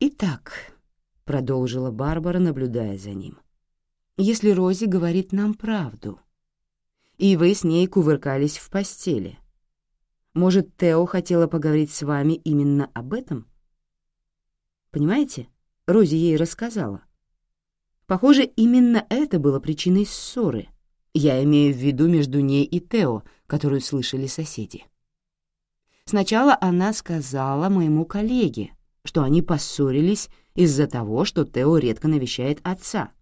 «Итак», — продолжила Барбара, наблюдая за ним, — «если Рози говорит нам правду, и вы с ней кувыркались в постели, может, Тео хотела поговорить с вами именно об этом? Понимаете, Рози ей рассказала. Похоже, именно это было причиной ссоры. Я имею в виду между ней и Тео, которую слышали соседи. Сначала она сказала моему коллеге, что они поссорились из-за того, что Тео редко навещает отца.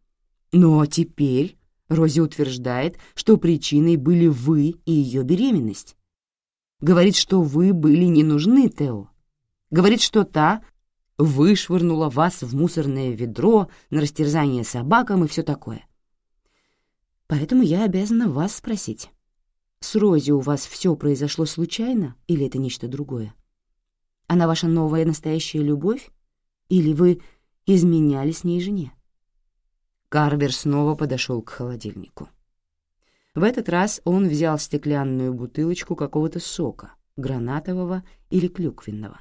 Но теперь Рози утверждает, что причиной были вы и ее беременность. Говорит, что вы были не нужны Тео. Говорит, что та вышвырнула вас в мусорное ведро на растерзание собакам и все такое. Поэтому я обязана вас спросить. С Рози у вас все произошло случайно или это нечто другое? Она ваша новая настоящая любовь? Или вы изменяли с ней жене?» Карвер снова подошел к холодильнику. В этот раз он взял стеклянную бутылочку какого-то сока, гранатового или клюквенного,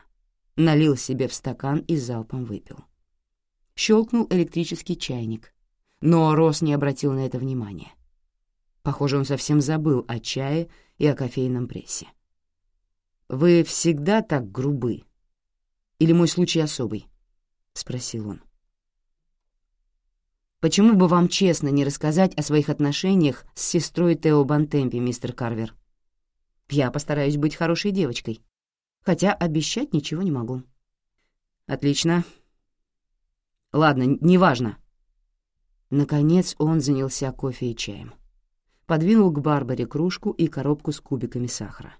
налил себе в стакан и залпом выпил. Щелкнул электрический чайник, но Рос не обратил на это внимания. Похоже, он совсем забыл о чае и о кофейном прессе. «Вы всегда так грубы? Или мой случай особый?» — спросил он. «Почему бы вам честно не рассказать о своих отношениях с сестрой Тео Бантемпи, мистер Карвер? Я постараюсь быть хорошей девочкой, хотя обещать ничего не могу». «Отлично. Ладно, неважно». Наконец он занялся кофе и чаем. Подвинул к Барбаре кружку и коробку с кубиками сахара.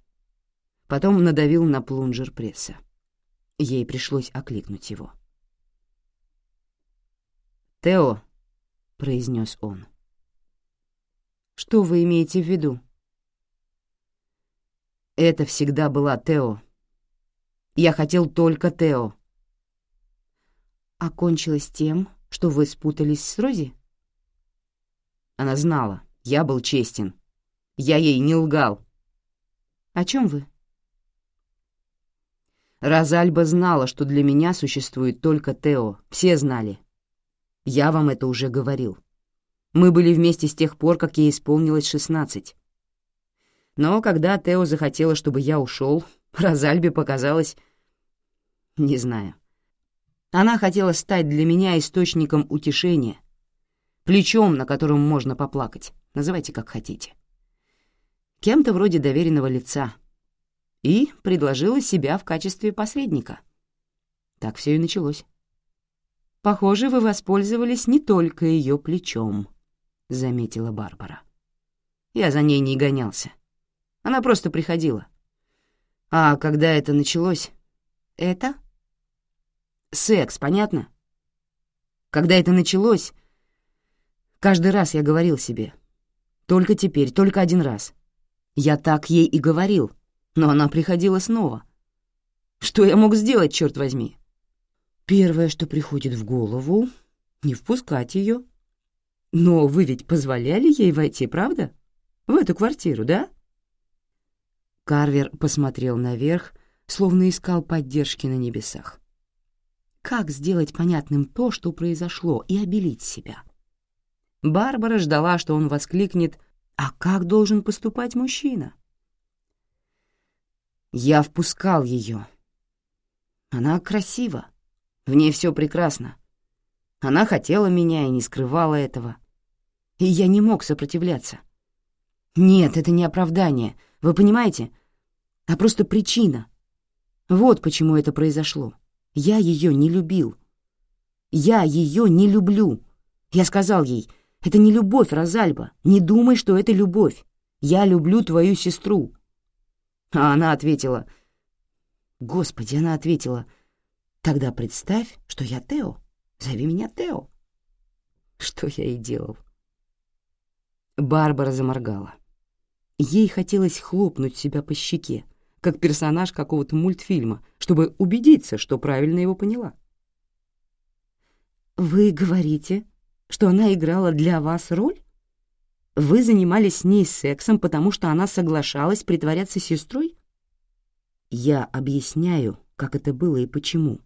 Потом надавил на плунжер пресса. Ей пришлось окликнуть его. «Тео», — произнес он. «Что вы имеете в виду?» «Это всегда была Тео. Я хотел только Тео». «Окончилось тем, что вы спутались с Рози?» Она знала, я был честен. Я ей не лгал. «О чем вы?» Розальба знала, что для меня существует только Тео. Все знали. Я вам это уже говорил. Мы были вместе с тех пор, как ей исполнилось шестнадцать. Но когда Тео захотела, чтобы я ушел, Розальбе показалось... Не знаю. Она хотела стать для меня источником утешения, плечом, на котором можно поплакать, называйте как хотите. Кем-то вроде доверенного лица — и предложила себя в качестве посредника. Так все и началось. «Похоже, вы воспользовались не только ее плечом», — заметила Барбара. Я за ней не гонялся. Она просто приходила. А когда это началось... Это? Секс, понятно? Когда это началось, каждый раз я говорил себе. Только теперь, только один раз. Я так ей и говорил, но она приходила снова. Что я мог сделать, черт возьми? Первое, что приходит в голову, не впускать ее. Но вы ведь позволяли ей войти, правда? В эту квартиру, да? Карвер посмотрел наверх, словно искал поддержки на небесах. Как сделать понятным то, что произошло, и обелить себя? Барбара ждала, что он воскликнет «А как должен поступать мужчина?» Я впускал ее. Она красива, в ней все прекрасно. Она хотела меня и не скрывала этого. И я не мог сопротивляться. Нет, это не оправдание, вы понимаете? А просто причина. Вот почему это произошло. Я ее не любил. Я ее не люблю. Я сказал ей, это не любовь, Розальба. Не думай, что это любовь. Я люблю твою сестру. А она ответила... Господи, она ответила... Тогда представь, что я Тео. Зови меня Тео. Что я и делал. Барбара заморгала. Ей хотелось хлопнуть себя по щеке, как персонаж какого-то мультфильма, чтобы убедиться, что правильно его поняла. «Вы говорите, что она играла для вас роль?» Вы занимались с ней сексом, потому что она соглашалась притворяться сестрой? Я объясняю, как это было и почему.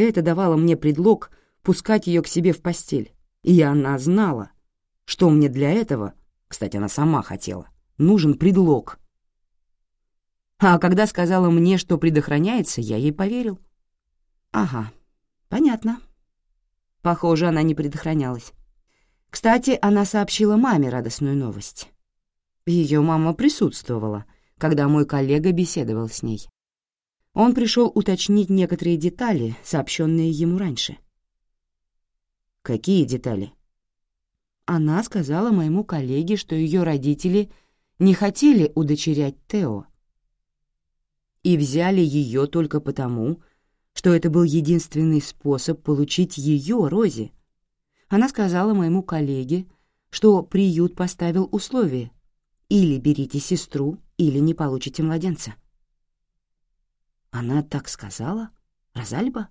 Это давало мне предлог пускать ее к себе в постель. И она знала, что мне для этого, кстати, она сама хотела, нужен предлог. А когда сказала мне, что предохраняется, я ей поверил. Ага, понятно. Похоже, она не предохранялась. Кстати, она сообщила маме радостную новость. Ее мама присутствовала, когда мой коллега беседовал с ней. Он пришел уточнить некоторые детали, сообщенные ему раньше. «Какие детали?» Она сказала моему коллеге, что ее родители не хотели удочерять Тео и взяли ее только потому, что это был единственный способ получить ее, Рози. Она сказала моему коллеге, что приют поставил условие «или берите сестру, или не получите младенца». «Она так сказала? Розальба?»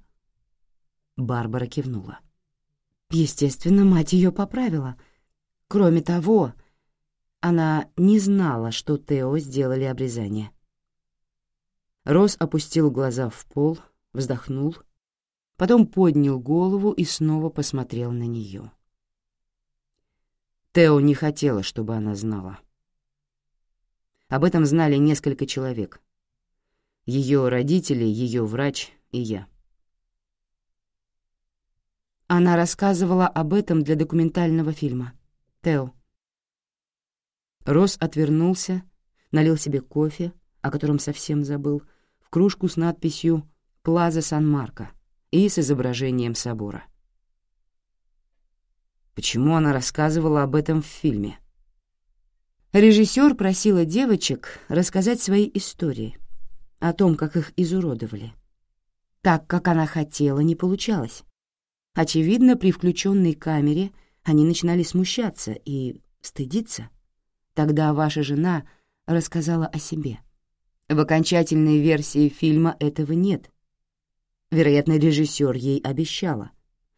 Барбара кивнула. Естественно, мать ее поправила. Кроме того, она не знала, что Тео сделали обрезание. Рос опустил глаза в пол, вздохнул, потом поднял голову и снова посмотрел на нее. Тео не хотела, чтобы она знала. Об этом знали несколько человек. Ее родители, ее врач и я. Она рассказывала об этом для документального фильма. Тео. Рос отвернулся, налил себе кофе, о котором совсем забыл, в кружку с надписью «Плаза Сан-Марко» и с изображением собора. Почему она рассказывала об этом в фильме? Режиссер просила девочек рассказать свои истории, о том, как их изуродовали. Так, как она хотела, не получалось. Очевидно, при включенной камере они начинали смущаться и стыдиться. Тогда ваша жена рассказала о себе — в окончательной версии фильма этого нет. Вероятно, режиссер ей обещала.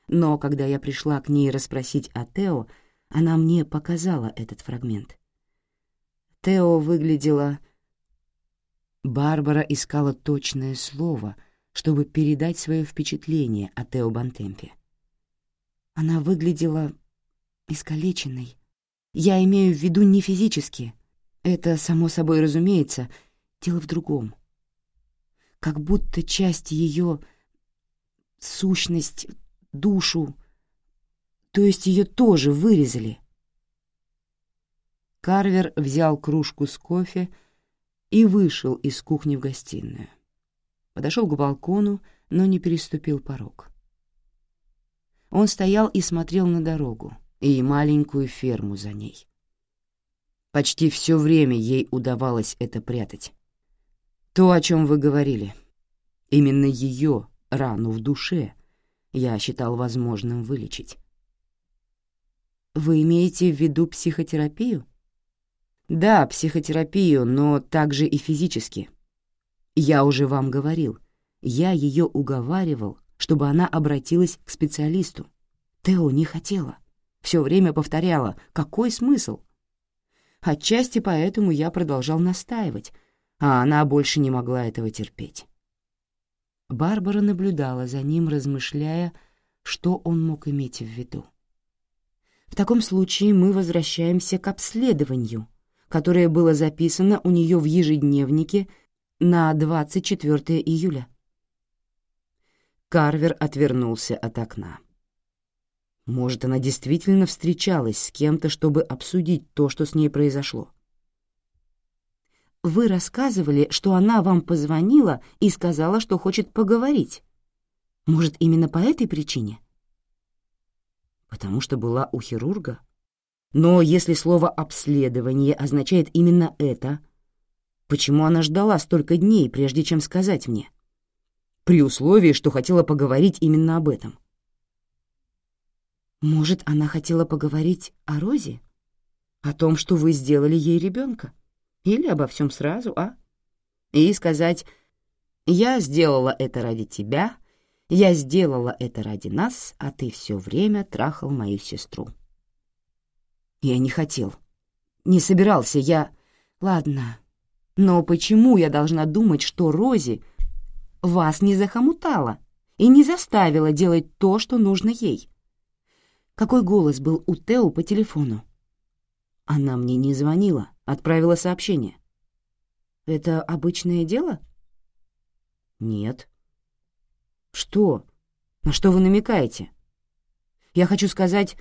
Но когда я пришла к ней расспросить о Тео, она мне показала этот фрагмент. Тео выглядела... Барбара искала точное слово, чтобы передать свое впечатление о Тео Бантемпе. Она выглядела искалеченной. Я имею в виду не физически. Это, само собой разумеется, — Дело в другом. Как будто часть ее сущность, душу, то есть ее тоже вырезали. Карвер взял кружку с кофе и вышел из кухни в гостиную. Подошел к балкону, но не переступил порог. Он стоял и смотрел на дорогу и маленькую ферму за ней. Почти все время ей удавалось это прятать. То, о чем вы говорили. Именно ее, рану в душе, я считал возможным вылечить. Вы имеете в виду психотерапию? Да, психотерапию, но также и физически. Я уже вам говорил, я ее уговаривал, чтобы она обратилась к специалисту. Тео не хотела. Все время повторяла, какой смысл? Отчасти поэтому я продолжал настаивать, а она больше не могла этого терпеть. Барбара наблюдала за ним, размышляя, что он мог иметь в виду. В таком случае мы возвращаемся к обследованию, которое было записано у нее в ежедневнике на 24 июля. Карвер отвернулся от окна. Может, она действительно встречалась с кем-то, чтобы обсудить то, что с ней произошло. Вы рассказывали, что она вам позвонила и сказала, что хочет поговорить. Может, именно по этой причине? Потому что была у хирурга. Но если слово «обследование» означает именно это, почему она ждала столько дней, прежде чем сказать мне? При условии, что хотела поговорить именно об этом. Может, она хотела поговорить о Розе? О том, что вы сделали ей ребенка? Или обо всем сразу, а? И сказать «Я сделала это ради тебя», «Я сделала это ради нас, а ты все время трахал мою сестру». Я не хотел. не собирался, я... Ладно, но почему я должна думать, что Рози вас не захомутала и не заставила делать то, что нужно ей? Какой голос был у Тео по телефону? Она мне не звонила, отправила сообщение. Это обычное дело? Нет. Что? На что вы намекаете? Я хочу сказать,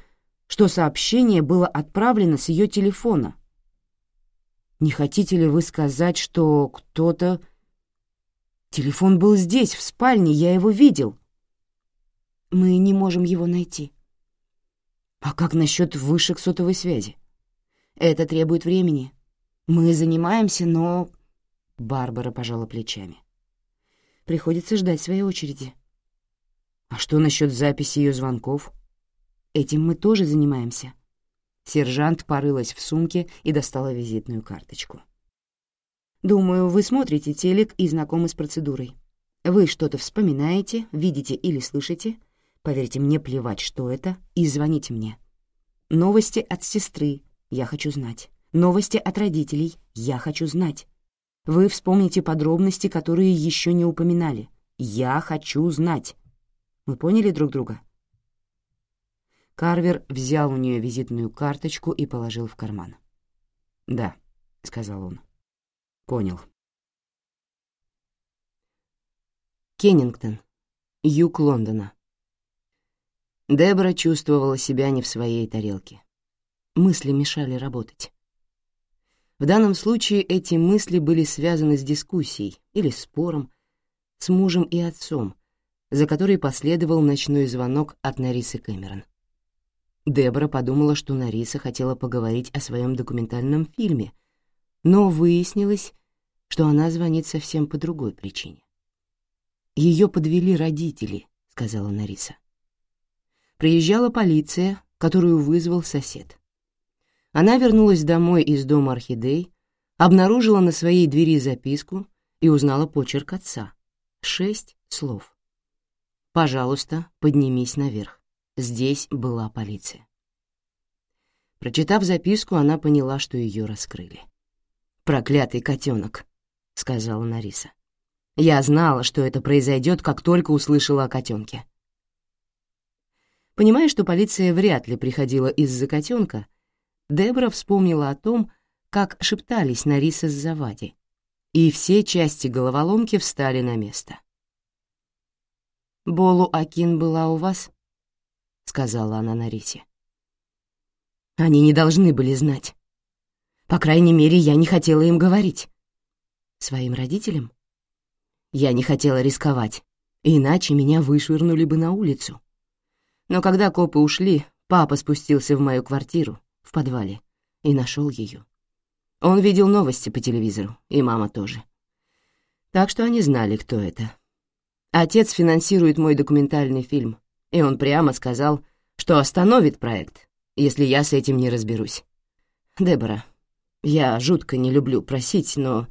что сообщение было отправлено с ее телефона. Не хотите ли вы сказать, что кто-то... Телефон был здесь, в спальне, я его видел. Мы не можем его найти. А как насчет вышек сотовой связи? Это требует времени. Мы занимаемся, но... Барбара пожала плечами. Приходится ждать своей очереди. А что насчет записи ее звонков? Этим мы тоже занимаемся. Сержант порылась в сумке и достала визитную карточку. «Думаю, вы смотрите телек и знакомы с процедурой. Вы что-то вспоминаете, видите или слышите. Поверьте, мне плевать, что это, и звоните мне. Новости от сестры, я хочу знать. Новости от родителей, я хочу знать. Вы вспомните подробности, которые еще не упоминали. Я хочу знать. Мы поняли друг друга?» Карвер взял у нее визитную карточку и положил в карман. «Да», — сказал он. «Понял». Кеннингтон, юг Лондона. Дебора чувствовала себя не в своей тарелке. Мысли мешали работать. В данном случае эти мысли были связаны с дискуссией или спором с мужем и отцом, за которой последовал ночной звонок от Нарисы Кэмерон. Дебора подумала, что Нариса хотела поговорить о своем документальном фильме, но выяснилось, что она звонит совсем по другой причине. «Ее подвели родители», — сказала Нариса. Приезжала полиция, которую вызвал сосед. Она вернулась домой из дома орхидей, обнаружила на своей двери записку и узнала почерк отца. Шесть слов. «Пожалуйста, поднимись наверх». Здесь была полиция. Прочитав записку, она поняла, что ее раскрыли. «Проклятый котенок», — сказала Нариса. «Я знала, что это произойдет, как только услышала о котенке». Понимая, что полиция вряд ли приходила из-за котенка, Дебра вспомнила о том, как шептались Нариса с Завади, и все части головоломки встали на место. «Болу Акин была у вас?» Сказала она Нарисе. Они не должны были знать. По крайней мере, я не хотела им говорить. Своим родителям? Я не хотела рисковать, иначе меня вышвырнули бы на улицу. Но когда копы ушли, папа спустился в мою квартиру, в подвале, и нашел ее. Он видел новости по телевизору, и мама тоже. Так что они знали, кто это. Отец финансирует мой документальный фильм, и он прямо сказал, что остановит проект, если я с этим не разберусь. Дебора, я жутко не люблю просить, но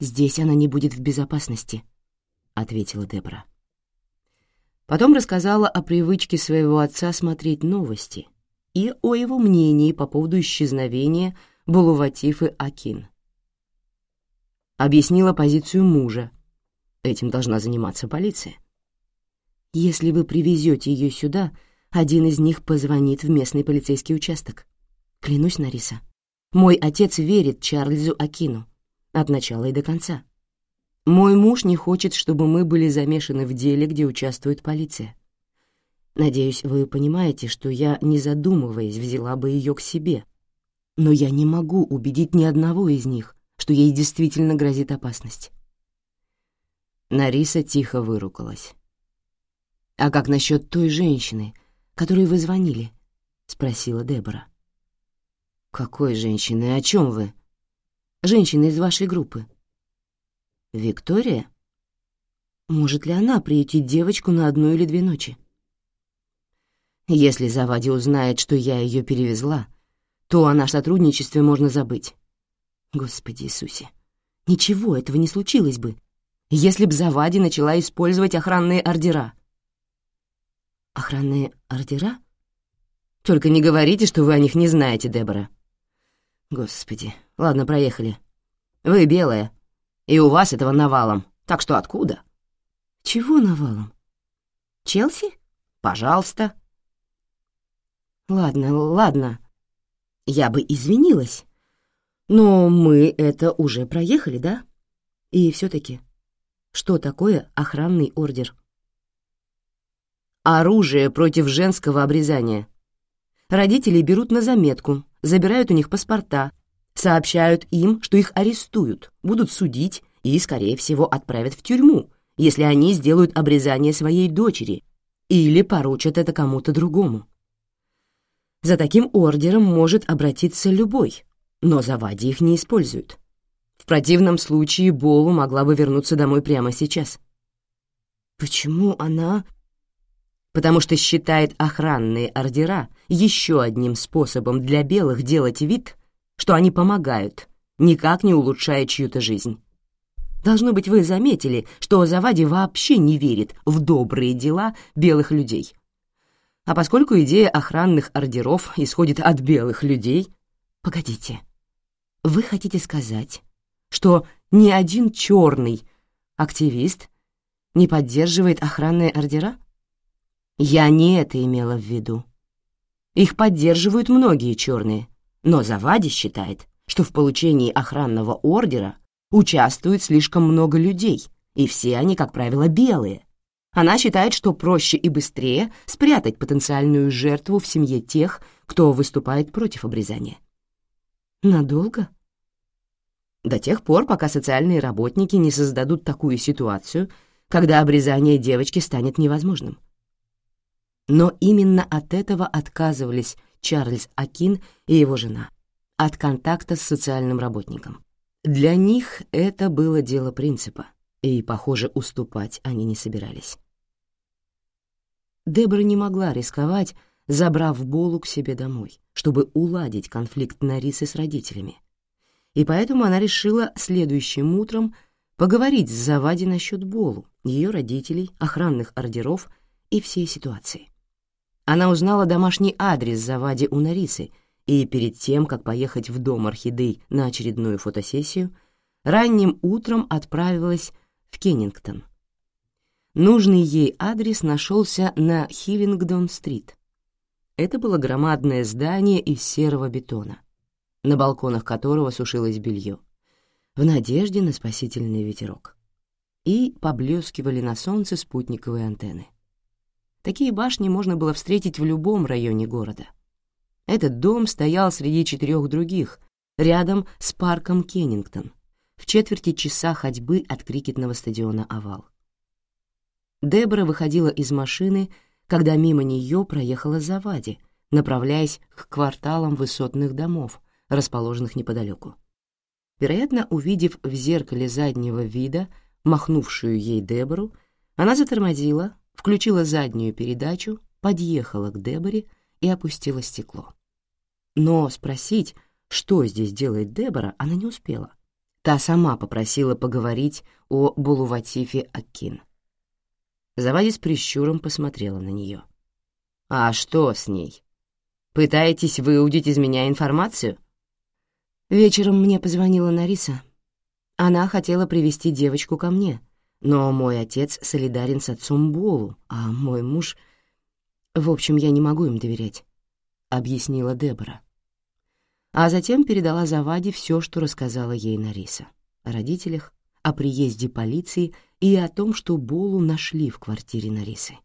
здесь она не будет в безопасности, — ответила Дебора. Потом рассказала о привычке своего отца смотреть новости и о его мнении по поводу исчезновения Булуватифы Акин. Объяснила позицию мужа. Этим должна заниматься полиция. Если вы привезете ее сюда, один из них позвонит в местный полицейский участок. Клянусь, Нариса, мой отец верит Чарльзу Акину от начала и до конца. Мой муж не хочет, чтобы мы были замешаны в деле, где участвует полиция. Надеюсь, вы понимаете, что я, не задумываясь, взяла бы ее к себе. Но я не могу убедить ни одного из них, что ей действительно грозит опасность. Нариса тихо выругалась. «А как насчет той женщины, которой вы звонили?» — спросила Дебора. «Какой женщины? О чем вы?» «Женщина из вашей группы». «Виктория? Может ли она приютить девочку на одну или две ночи?» «Если Завади узнает, что я ее перевезла, то о наш сотрудничестве можно забыть». «Господи Иисусе, ничего этого не случилось бы, если б Завади начала использовать охранные ордера». Охранные ордера? Только не говорите, что вы о них не знаете, Дебора. Господи, ладно, проехали. Вы белая, и у вас этого навалом, так что откуда? Чего навалом? Челси? Пожалуйста. Ладно, ладно. Я бы извинилась. Но мы это уже проехали, да? И все таки что такое охранный ордер? Оружие против женского обрезания. Родители берут на заметку, забирают у них паспорта, сообщают им, что их арестуют, будут судить и, скорее всего, отправят в тюрьму, если они сделают обрезание своей дочери или поручат это кому-то другому. За таким ордером может обратиться любой, но Завади их не используют. В противном случае Болу могла бы вернуться домой прямо сейчас. Почему она... Потому что считает охранные ордера еще одним способом для белых делать вид, что они помогают, никак не улучшая чью-то жизнь. Должно быть, вы заметили, что Завади вообще не верит в добрые дела белых людей. А поскольку идея охранных ордеров исходит от белых людей... Погодите, вы хотите сказать, что ни один черный активист не поддерживает охранные ордера? Я не это имела в виду. Их поддерживают многие черные, но Завади считает, что в получении охранного ордера участвует слишком много людей, и все они, как правило, белые. Она считает, что проще и быстрее спрятать потенциальную жертву в семье тех, кто выступает против обрезания. Надолго? До тех пор, пока социальные работники не создадут такую ситуацию, когда обрезание девочки станет невозможным. Но именно от этого отказывались Чарльз Акин и его жена, от контакта с социальным работником. Для них это было дело принципа, и, похоже, уступать они не собирались. Дебора не могла рисковать, забрав Болу к себе домой, чтобы уладить конфликт Нарисы с родителями. И поэтому она решила следующим утром поговорить с Завади насчет Болу, ее родителей, охранных ордеров и всей ситуации. Она узнала домашний адрес Завади у Нарисы — и перед тем, как поехать в дом орхидей на очередную фотосессию, ранним утром отправилась в Кеннингтон. Нужный ей адрес нашелся на Хиллингдон-стрит. Это было громадное здание из серого бетона, на балконах которого сушилось белье, в надежде на спасительный ветерок. И поблескивали на солнце спутниковые антенны. Такие башни можно было встретить в любом районе города — этот дом стоял среди четырех других, рядом с парком Кеннингтон, в четверти часа ходьбы от крикетного стадиона «Овал». Дебора выходила из машины, когда мимо нее проехала Завади, направляясь к кварталам высотных домов, расположенных неподалеку. Вероятно, увидев в зеркале заднего вида махнувшую ей Дебору, она затормозила, включила заднюю передачу, подъехала к Деборе и опустила стекло. Но спросить, что здесь делает Дебора, она не успела. Та сама попросила поговорить о Булуватифе Акин. Завади с прищуром посмотрела на нее. «А что с ней? Пытаетесь выудить из меня информацию?» Вечером мне позвонила Нариса. Она хотела привести девочку ко мне, но мой отец солидарен с отцом Болу, а мой муж... В общем, я не могу им доверять, — объяснила Дебора а затем передала Заваде все, что рассказала ей Нариса. О родителях, о приезде полиции и о том, что Болу нашли в квартире Нарисы.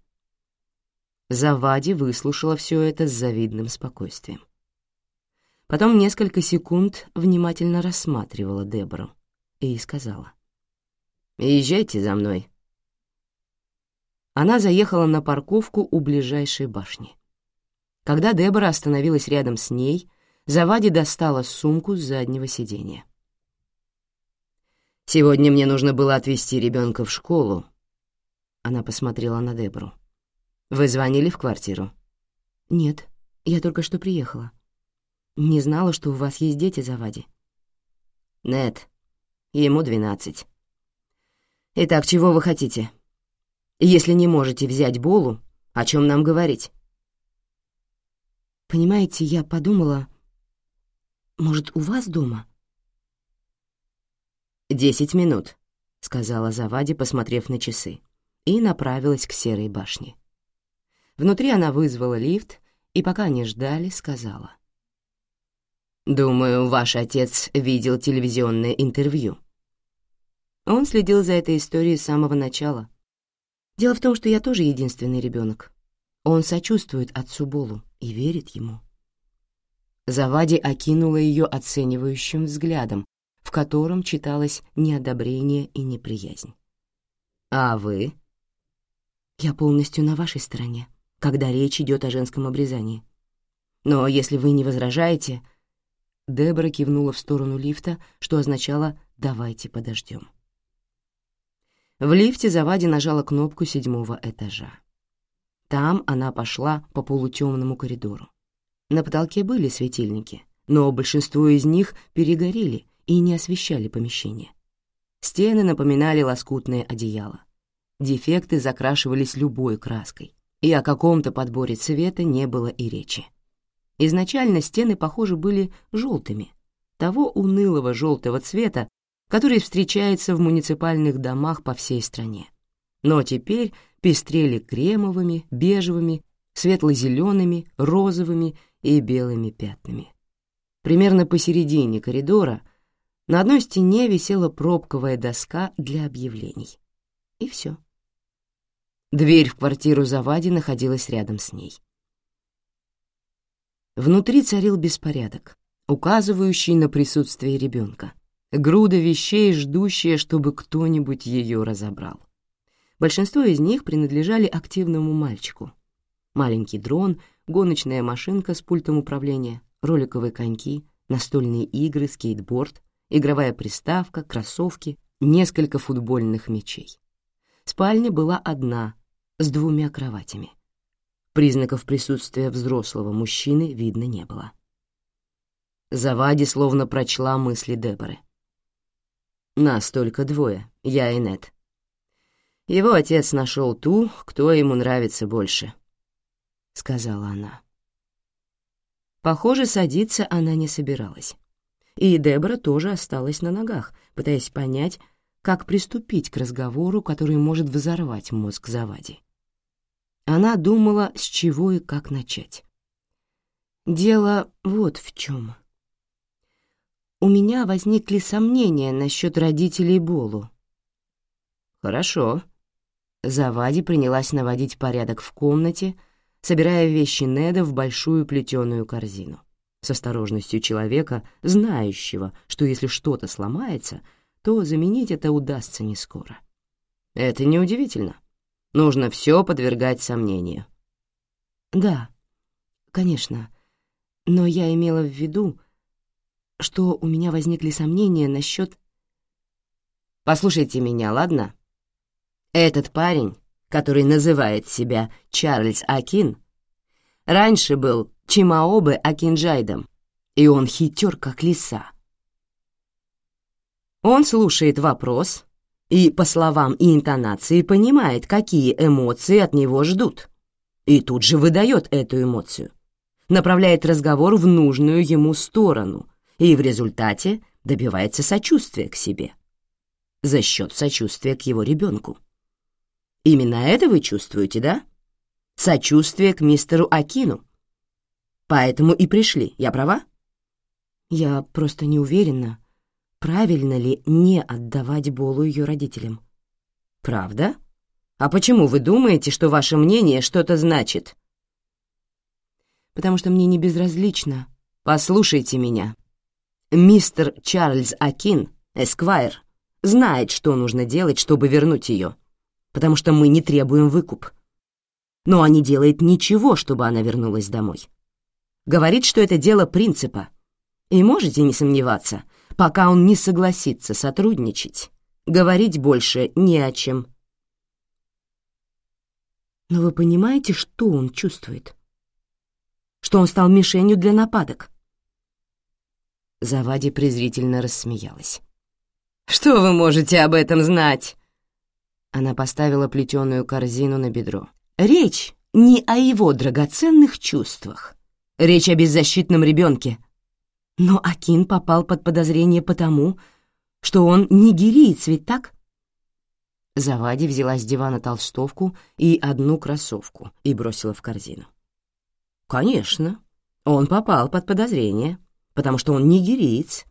Завади выслушала все это с завидным спокойствием. Потом несколько секунд внимательно рассматривала Дебору и сказала. «Езжайте за мной». Она заехала на парковку у ближайшей башни. Когда Дебора остановилась рядом с ней, Завади достала сумку с заднего сиденья. «Сегодня мне нужно было отвезти ребенка в школу». Она посмотрела на Дебру. «Вы звонили в квартиру?» «Нет, я только что приехала. Не знала, что у вас есть дети, Завади». «Нет, ему двенадцать». «Итак, чего вы хотите? Если не можете взять Болу, о чем нам говорить?» «Понимаете, я подумала, Может, у вас дома?» «Десять минут», — сказала Завади, посмотрев на часы, и направилась к серой башне. Внутри она вызвала лифт, и пока они ждали, сказала. «Думаю, ваш отец видел телевизионное интервью». Он следил за этой историей с самого начала. Дело в том, что я тоже единственный ребенок. Он сочувствует отцу Болу и верит ему. Завади окинула ее оценивающим взглядом, в котором читалось неодобрение и неприязнь. «А вы?» «Я полностью на вашей стороне, когда речь идет о женском обрезании. Но если вы не возражаете...» Дебора кивнула в сторону лифта, что означало «давайте подождем». В лифте Завади нажала кнопку седьмого этажа. Там она пошла по полутемному коридору. На потолке были светильники, но большинство из них перегорели и не освещали помещение. Стены напоминали лоскутное одеяло. Дефекты закрашивались любой краской, и о каком-то подборе цвета не было и речи. Изначально стены, похоже, были желтыми, того унылого желтого цвета, который встречается в муниципальных домах по всей стране. Но теперь пестрели кремовыми, бежевыми, светло-зелеными, розовыми и белыми пятнами. Примерно посередине коридора на одной стене висела пробковая доска для объявлений. И все. Дверь в квартиру Завади находилась рядом с ней. Внутри царил беспорядок, указывающий на присутствие ребенка. Груда вещей, ждущая, чтобы кто-нибудь ее разобрал. Большинство из них принадлежали активному мальчику. Маленький дрон, гоночная машинка с пультом управления, роликовые коньки, настольные игры, скейтборд, игровая приставка, кроссовки, несколько футбольных мячей. Спальня была одна, с двумя кроватями. Признаков присутствия взрослого мужчины видно не было. Завади словно прочла мысли Деборы. «Нас только двое, я и Нет. Его отец нашел ту, кто ему нравится больше», — сказала она. Похоже, садиться она не собиралась. И Дебора тоже осталась на ногах, пытаясь понять, как приступить к разговору, который может взорвать мозг Завади. Она думала, с чего и как начать. Дело вот в чем. У меня возникли сомнения насчет родителей Болу. Хорошо. Завади принялась наводить порядок в комнате, собирая вещи Неда в большую плетеную корзину. С осторожностью человека, знающего, что если что-то сломается, то заменить это удастся не скоро. Это неудивительно. Нужно все подвергать сомнению. Да, конечно, но я имела в виду, что у меня возникли сомнения насчет... Послушайте меня, ладно? Этот парень, который называет себя Чарльз Акин, раньше был Чимаобе Акинджайдом, и он хитер, как лиса. Он слушает вопрос, и, по словам и интонации, понимает, какие эмоции от него ждут. И тут же выдает эту эмоцию, направляет разговор в нужную ему сторону и в результате добивается сочувствия к себе за счет сочувствия к его ребенку. Именно это вы чувствуете, да? Сочувствие к мистеру Акину. Поэтому и пришли, я права? Я просто не уверена, правильно ли не отдавать Болу ее родителям. Правда? А почему вы думаете, что ваше мнение что-то значит? Потому что мне не безразлично. Послушайте меня. Мистер Чарльз Акин, Эсквайр, знает, что нужно делать, чтобы вернуть ее, потому что мы не требуем выкуп. Но он не делает ничего, чтобы она вернулась домой. Говорит, что это дело принципа. И можете не сомневаться, пока он не согласится сотрудничать, говорить больше не о чем. Но вы понимаете, что он чувствует? Что он стал мишенью для нападок? Завади презрительно рассмеялась. «Что вы можете об этом знать?» Она поставила плетеную корзину на бедро. «Речь не о его драгоценных чувствах. Речь о беззащитном ребенке, Но Акин попал под подозрение потому, что он нигериец, ведь так? Завади взяла с дивана толстовку и одну кроссовку и бросила в корзину. «Конечно, он попал под подозрение, потому что он нигериец.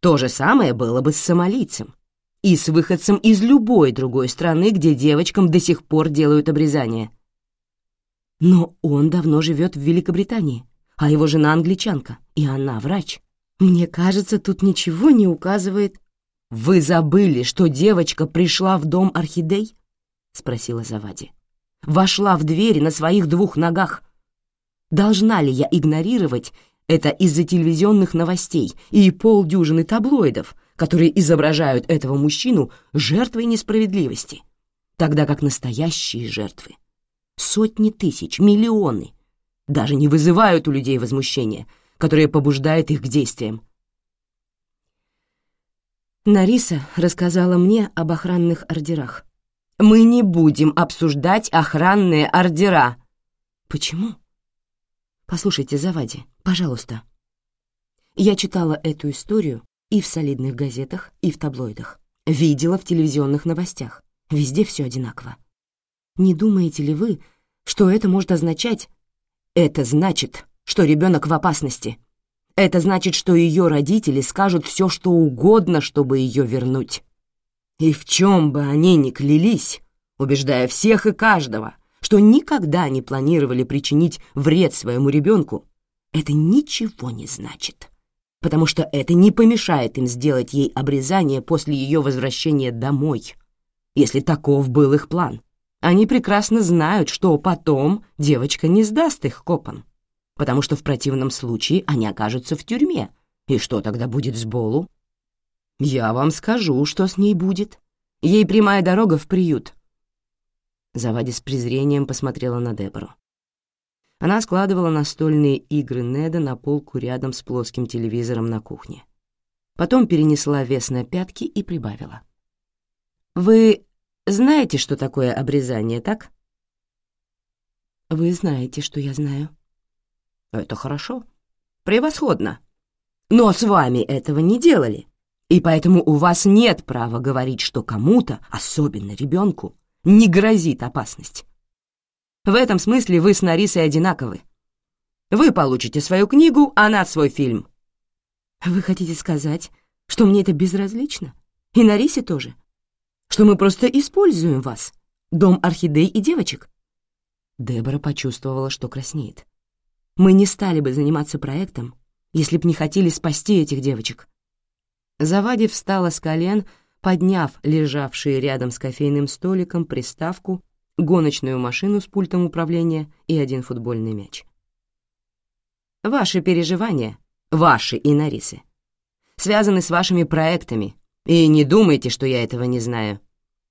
То же самое было бы с сомалийцем и с выходцем из любой другой страны, где девочкам до сих пор делают обрезание. Но он давно живет в Великобритании, а его жена англичанка, и она врач. Мне кажется, тут ничего не указывает «Вы забыли, что девочка пришла в дом орхидей?» — спросила Завади. «Вошла в дверь на своих двух ногах. Должна ли я игнорировать это из-за телевизионных новостей и полдюжины таблоидов, которые изображают этого мужчину жертвой несправедливости, тогда как настоящие жертвы, сотни тысяч, миллионы, даже не вызывают у людей возмущения, которое побуждает их к действиям, Нариса рассказала мне об охранных ордерах. «Мы не будем обсуждать охранные ордера». «Почему?» «Послушайте, Завади, пожалуйста». Я читала эту историю и в солидных газетах, и в таблоидах. Видела в телевизионных новостях. Везде все одинаково. Не думаете ли вы, что это может означать? Это значит, что ребенок в опасности. Это значит, что ее родители скажут все, что угодно, чтобы ее вернуть. И в чем бы они ни клялись, убеждая всех и каждого, что никогда не планировали причинить вред своему ребенку, это ничего не значит, потому что это не помешает им сделать ей обрезание после ее возвращения домой, если таков был их план. Они прекрасно знают, что потом девочка не сдаст их копам потому что в противном случае они окажутся в тюрьме. И что тогда будет с Болу? Я вам скажу, что с ней будет. Ей прямая дорога в приют. Завади с презрением посмотрела на Дебору. Она складывала настольные игры Неда на полку рядом с плоским телевизором на кухне. Потом перенесла вес на пятки и прибавила. «Вы знаете, что такое обрезание, так?» «Вы знаете, что я знаю», это хорошо. Превосходно. Но с вами этого не делали, и поэтому у вас нет права говорить, что кому-то, особенно ребенку, не грозит опасность. В этом смысле вы с Нарисой одинаковы. Вы получите свою книгу, она свой фильм. Вы хотите сказать, что мне это безразлично? И Нарисе тоже? Что мы просто используем вас, дом орхидей и девочек? Дебора почувствовала, что краснеет. Мы не стали бы заниматься проектом, если б не хотели спасти этих девочек. Завади встала с колен, подняв лежавшие рядом с кофейным столиком приставку, гоночную машину с пультом управления и один футбольный мяч. Ваши переживания, ваши и Нарисы, связаны с вашими проектами, и не думайте, что я этого не знаю.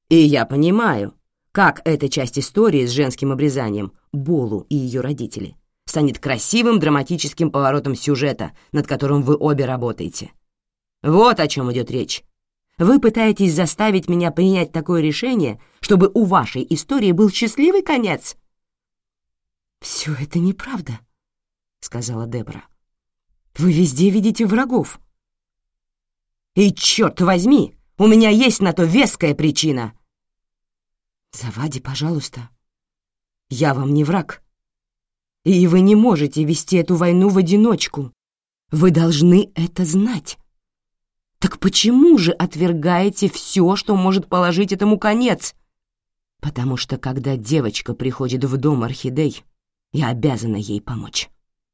И я понимаю, как эта часть истории с женским обрезанием, Болу и ее родители, станет красивым драматическим поворотом сюжета, над которым вы обе работаете. Вот о чем идет речь. Вы пытаетесь заставить меня принять такое решение, чтобы у вашей истории был счастливый конец. «Все это неправда», — сказала Дебора. «Вы везде видите врагов». «И черт возьми, у меня есть на то веская причина!» «Завади, пожалуйста. Я вам не враг». И вы не можете вести эту войну в одиночку. Вы должны это знать. Так почему же отвергаете все, что может положить этому конец? Потому что когда девочка приходит в дом орхидей, я обязана ей помочь.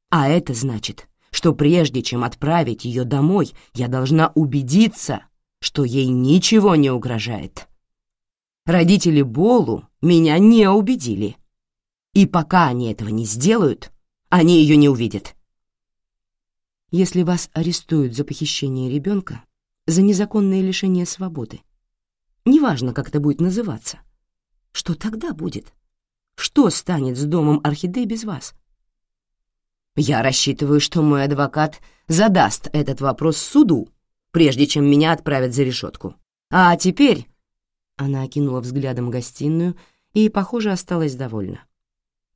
А это значит, что прежде чем отправить ее домой, я должна убедиться, что ей ничего не угрожает. Родители Болу меня не убедили. И пока они этого не сделают, они ее не увидят. Если вас арестуют за похищение ребенка, за незаконное лишение свободы, неважно, как это будет называться, что тогда будет? Что станет с домом орхидей без вас? Я рассчитываю, что мой адвокат задаст этот вопрос суду, прежде чем меня отправят за решетку. А теперь... Она окинула взглядом гостиную и, похоже, осталась довольна.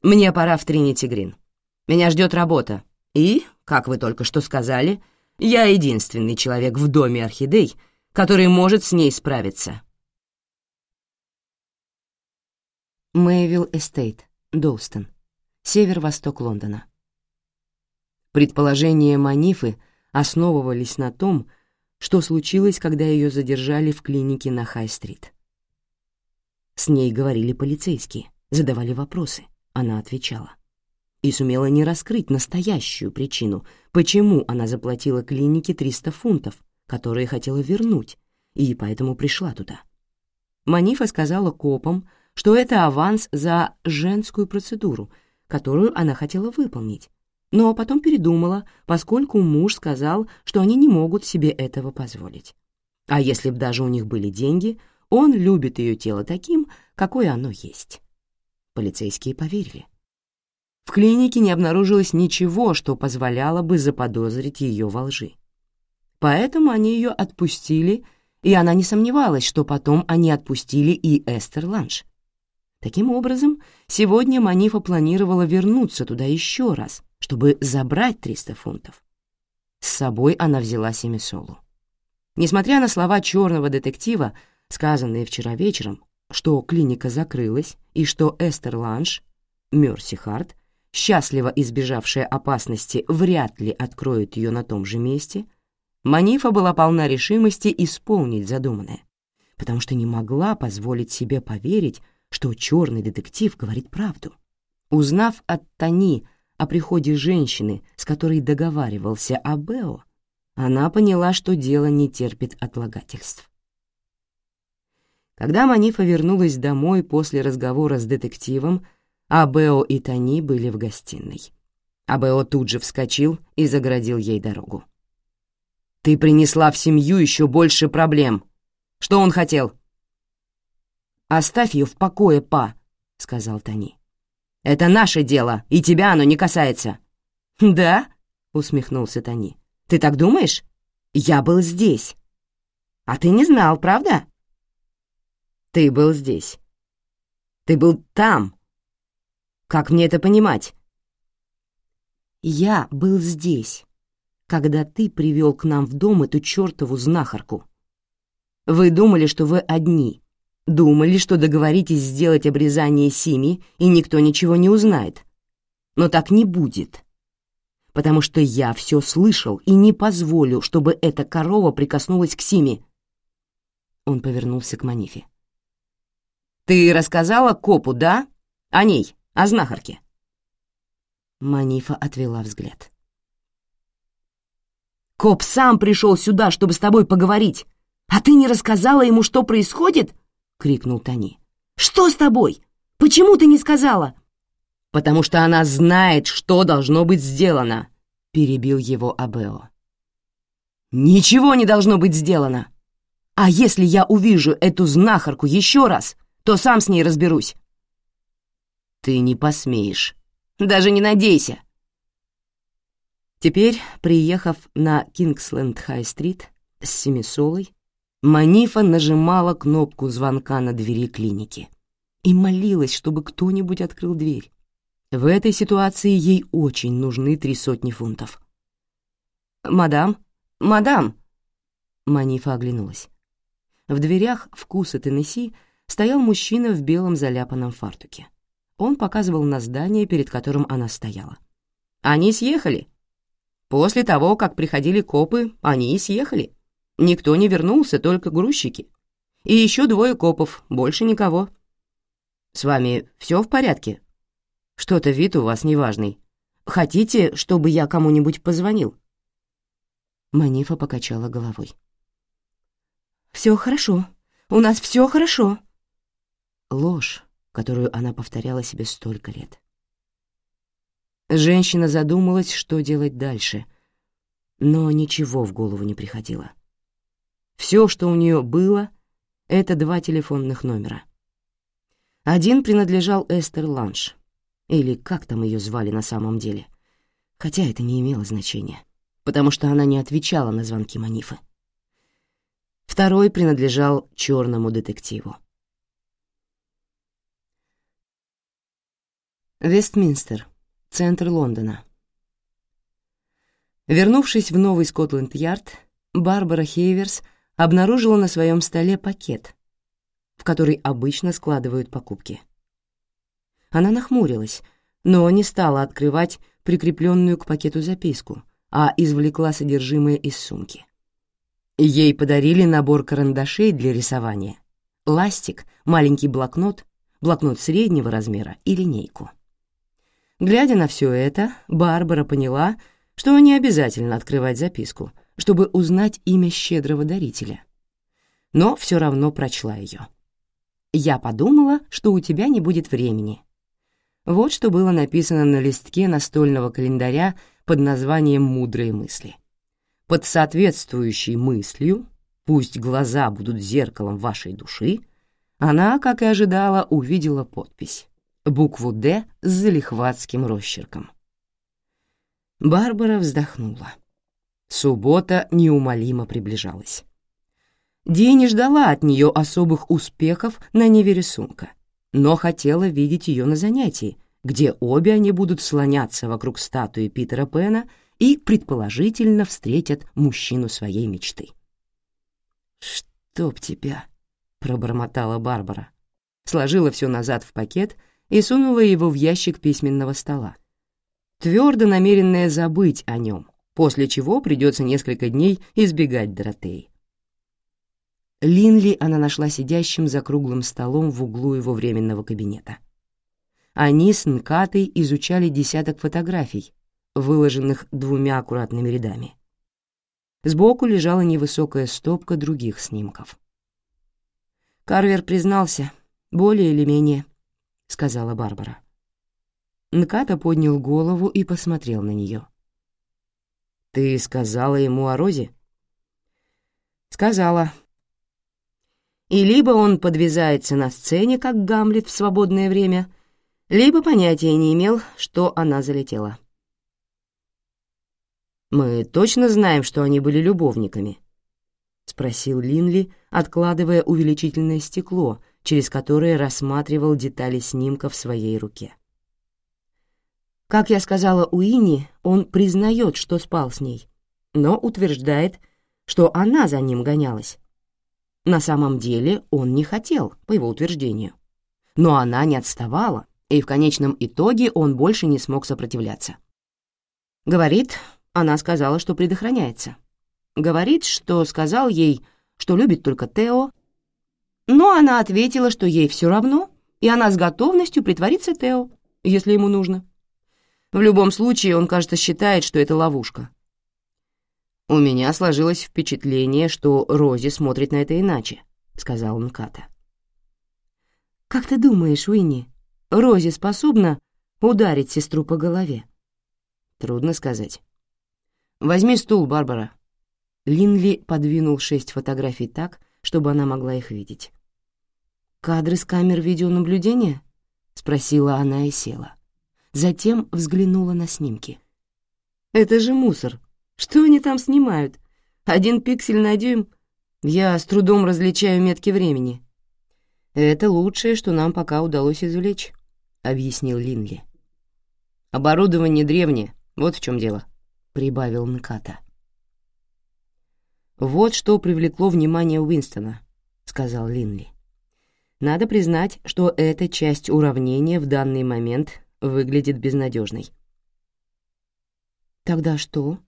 Мне пора в Тринити Грин. Меня ждет работа и, как вы только что сказали, я единственный человек в доме орхидей, который может с ней справиться. Мэйвилл Эстейт, Доустон, северо-восток Лондона. Предположения Манифы основывались на том, что случилось, когда ее задержали в клинике на Хай-стрит. С ней говорили полицейские, задавали вопросы, она отвечала. И сумела не раскрыть настоящую причину, почему она заплатила клинике 300 фунтов, которые хотела вернуть, и поэтому пришла туда. Манифа сказала копам, что это аванс за женскую процедуру, которую она хотела выполнить, но потом передумала, поскольку муж сказал, что они не могут себе этого позволить. А если б даже у них были деньги, он любит ее тело таким, какое оно есть. Полицейские поверили. В клинике не обнаружилось ничего, что позволяло бы заподозрить ее во лжи. Поэтому они ее отпустили, и она не сомневалась, что потом они отпустили и Эстер Ланш. Таким образом, сегодня Манифа планировала вернуться туда еще раз, чтобы забрать 300 фунтов. С собой она взяла Семисолу. Несмотря на слова черного детектива, сказанные вчера вечером, что клиника закрылась и что Эстер Ланш, Мерси Харт, счастливо избежавшая опасности, вряд ли откроет ее на том же месте, Манифа была полна решимости исполнить задуманное, потому что не могла позволить себе поверить, что черный детектив говорит правду. Узнав от Тони о приходе женщины, с которой договаривался Абео, она поняла, что дело не терпит отлагательств. Когда Манифа вернулась домой после разговора с детективом, Абео и Тони были в гостиной. Абео тут же вскочил и загородил ей дорогу. «Ты принесла в семью еще больше проблем. Что он хотел?» «Оставь ее в покое, па», — сказал Тони. Это наше дело, и тебя оно не касается». «Да?» — усмехнулся Тони. «Ты так думаешь? Я был здесь. А ты не знал, правда?» «Ты был здесь. Ты был там. Как мне это понимать?» «Я был здесь, когда ты привел к нам в дом эту чертову знахарку. Вы думали, что вы одни, Думали, что договоритесь сделать обрезание Сими, и никто ничего не узнает. Но так не будет. Потому что я все слышал и не позволю, чтобы эта корова прикоснулась к Сими. Он повернулся к Манифе. «Ты рассказала копу, да? О ней, о знахарке?» Манифа отвела взгляд. «Коп сам пришел сюда, чтобы с тобой поговорить, а ты не рассказала ему, что происходит?» — крикнул Тони. «Что с тобой? Почему ты не сказала?» «Потому что она знает, что должно быть сделано», — перебил его Абео. «Ничего не должно быть сделано. А если я увижу эту знахарку еще раз, то сам с ней разберусь». «Ты не посмеешь. Даже не надейся». Теперь, приехав на Кингсленд-Хай-стрит с Семисолой, Манифа нажимала кнопку звонка на двери клиники и молилась, чтобы кто-нибудь открыл дверь. В этой ситуации ей очень нужны три сотни фунтов. «Мадам! Мадам!» Манифа оглянулась. В дверях вкуса Теннесси стоял мужчина в белом заляпанном фартуке. Он показывал на здание, перед которым она стояла. «Они съехали. После того, как приходили копы, они и съехали. Никто не вернулся, только грузчики. И еще двое копов, больше никого. С вами все в порядке? Что-то вид у вас неважный. Хотите, чтобы я кому-нибудь позвонил?» Манифа покачала головой. «Все хорошо. У нас все хорошо». Ложь, которую она повторяла себе столько лет. Женщина задумалась, что делать дальше, но ничего в голову не приходило. Все, что у нее было, — это два телефонных номера. Один принадлежал Эстер Ланш, или как там ее звали на самом деле, хотя это не имело значения, потому что она не отвечала на звонки Манифы. Второй принадлежал черному детективу. Вестминстер, центр Лондона. Вернувшись в новый Скотланд-Ярд, Барбара Хейверс обнаружила на своем столе пакет, в который обычно складывают покупки. Она нахмурилась, но не стала открывать прикрепленную к пакету записку, а извлекла содержимое из сумки. Ей подарили набор карандашей для рисования, ластик, маленький блокнот, блокнот среднего размера и линейку. Глядя на все это, Барбара поняла, что не обязательно открывать записку, чтобы узнать имя щедрого дарителя. Но все равно прочла ее. «Я подумала, что у тебя не будет времени». Вот что было написано на листке настольного календаря под названием «Мудрые мысли». Под соответствующей мыслью, пусть глаза будут зеркалом вашей души, она, как и ожидала, увидела подпись, букву «Д» с залихватским росчерком. Барбара вздохнула. Суббота неумолимо приближалась. Ди не ждала от нее особых успехов на неве рисунка, но хотела видеть ее на занятии, где обе они будут слоняться вокруг статуи Питера Пэна и, предположительно, встретят мужчину своей мечты. «Чтоб тебя!» — пробормотала Барбара. Сложила все назад в пакет и сунула его в ящик письменного стола, твердо намеренная забыть о нем, после чего придется несколько дней избегать Доротеи. Линли она нашла сидящим за круглым столом в углу его временного кабинета. Они с Нкатой изучали десяток фотографий, выложенных двумя аккуратными рядами. Сбоку лежала невысокая стопка других снимков. Карвер признался, более или менее, — сказала Барбара. Нката поднял голову и посмотрел на нее. «Ты сказала ему о Розе?» «Сказала. И либо он подвязается на сцене, как Гамлет в свободное время, либо понятия не имел, что она залетела». «Мы точно знаем, что они были любовниками?» — спросил Линли, откладывая увеличительное стекло, через которое рассматривал детали снимка в своей руке. Как я сказала Уинни, он признает, что спал с ней, но утверждает, что она за ним гонялась. На самом деле он не хотел, по его утверждению. Но она не отставала, и в конечном итоге он больше не смог сопротивляться. Говорит, она сказала, что предохраняется. Говорит, что сказал ей, что любит только Тео, но она ответила, что ей все равно, и она с готовностью притворится Тео, если ему нужно. В любом случае, он, кажется, считает, что это ловушка. «У меня сложилось впечатление, что Рози смотрит на это иначе», — сказал Мката. «Как ты думаешь, Уинни, Рози способна ударить сестру по голове?» «Трудно сказать». «Возьми стул, Барбара». Линли подвинул шесть фотографий так, чтобы она могла их видеть. «Кадры с камер видеонаблюдения?» — спросила она и села затем взглянула на снимки. «Это же мусор. Что они там снимают? Один пиксель на дюйм? Я с трудом различаю метки времени». «Это лучшее, что нам пока удалось извлечь», — объяснил Линли. «Оборудование древнее, вот в чем дело», — прибавил Нката. «Вот что привлекло внимание Уинстона», — сказал Линли. «Надо признать, что эта часть уравнения в данный момент выглядит безнадежной. «Тогда что?»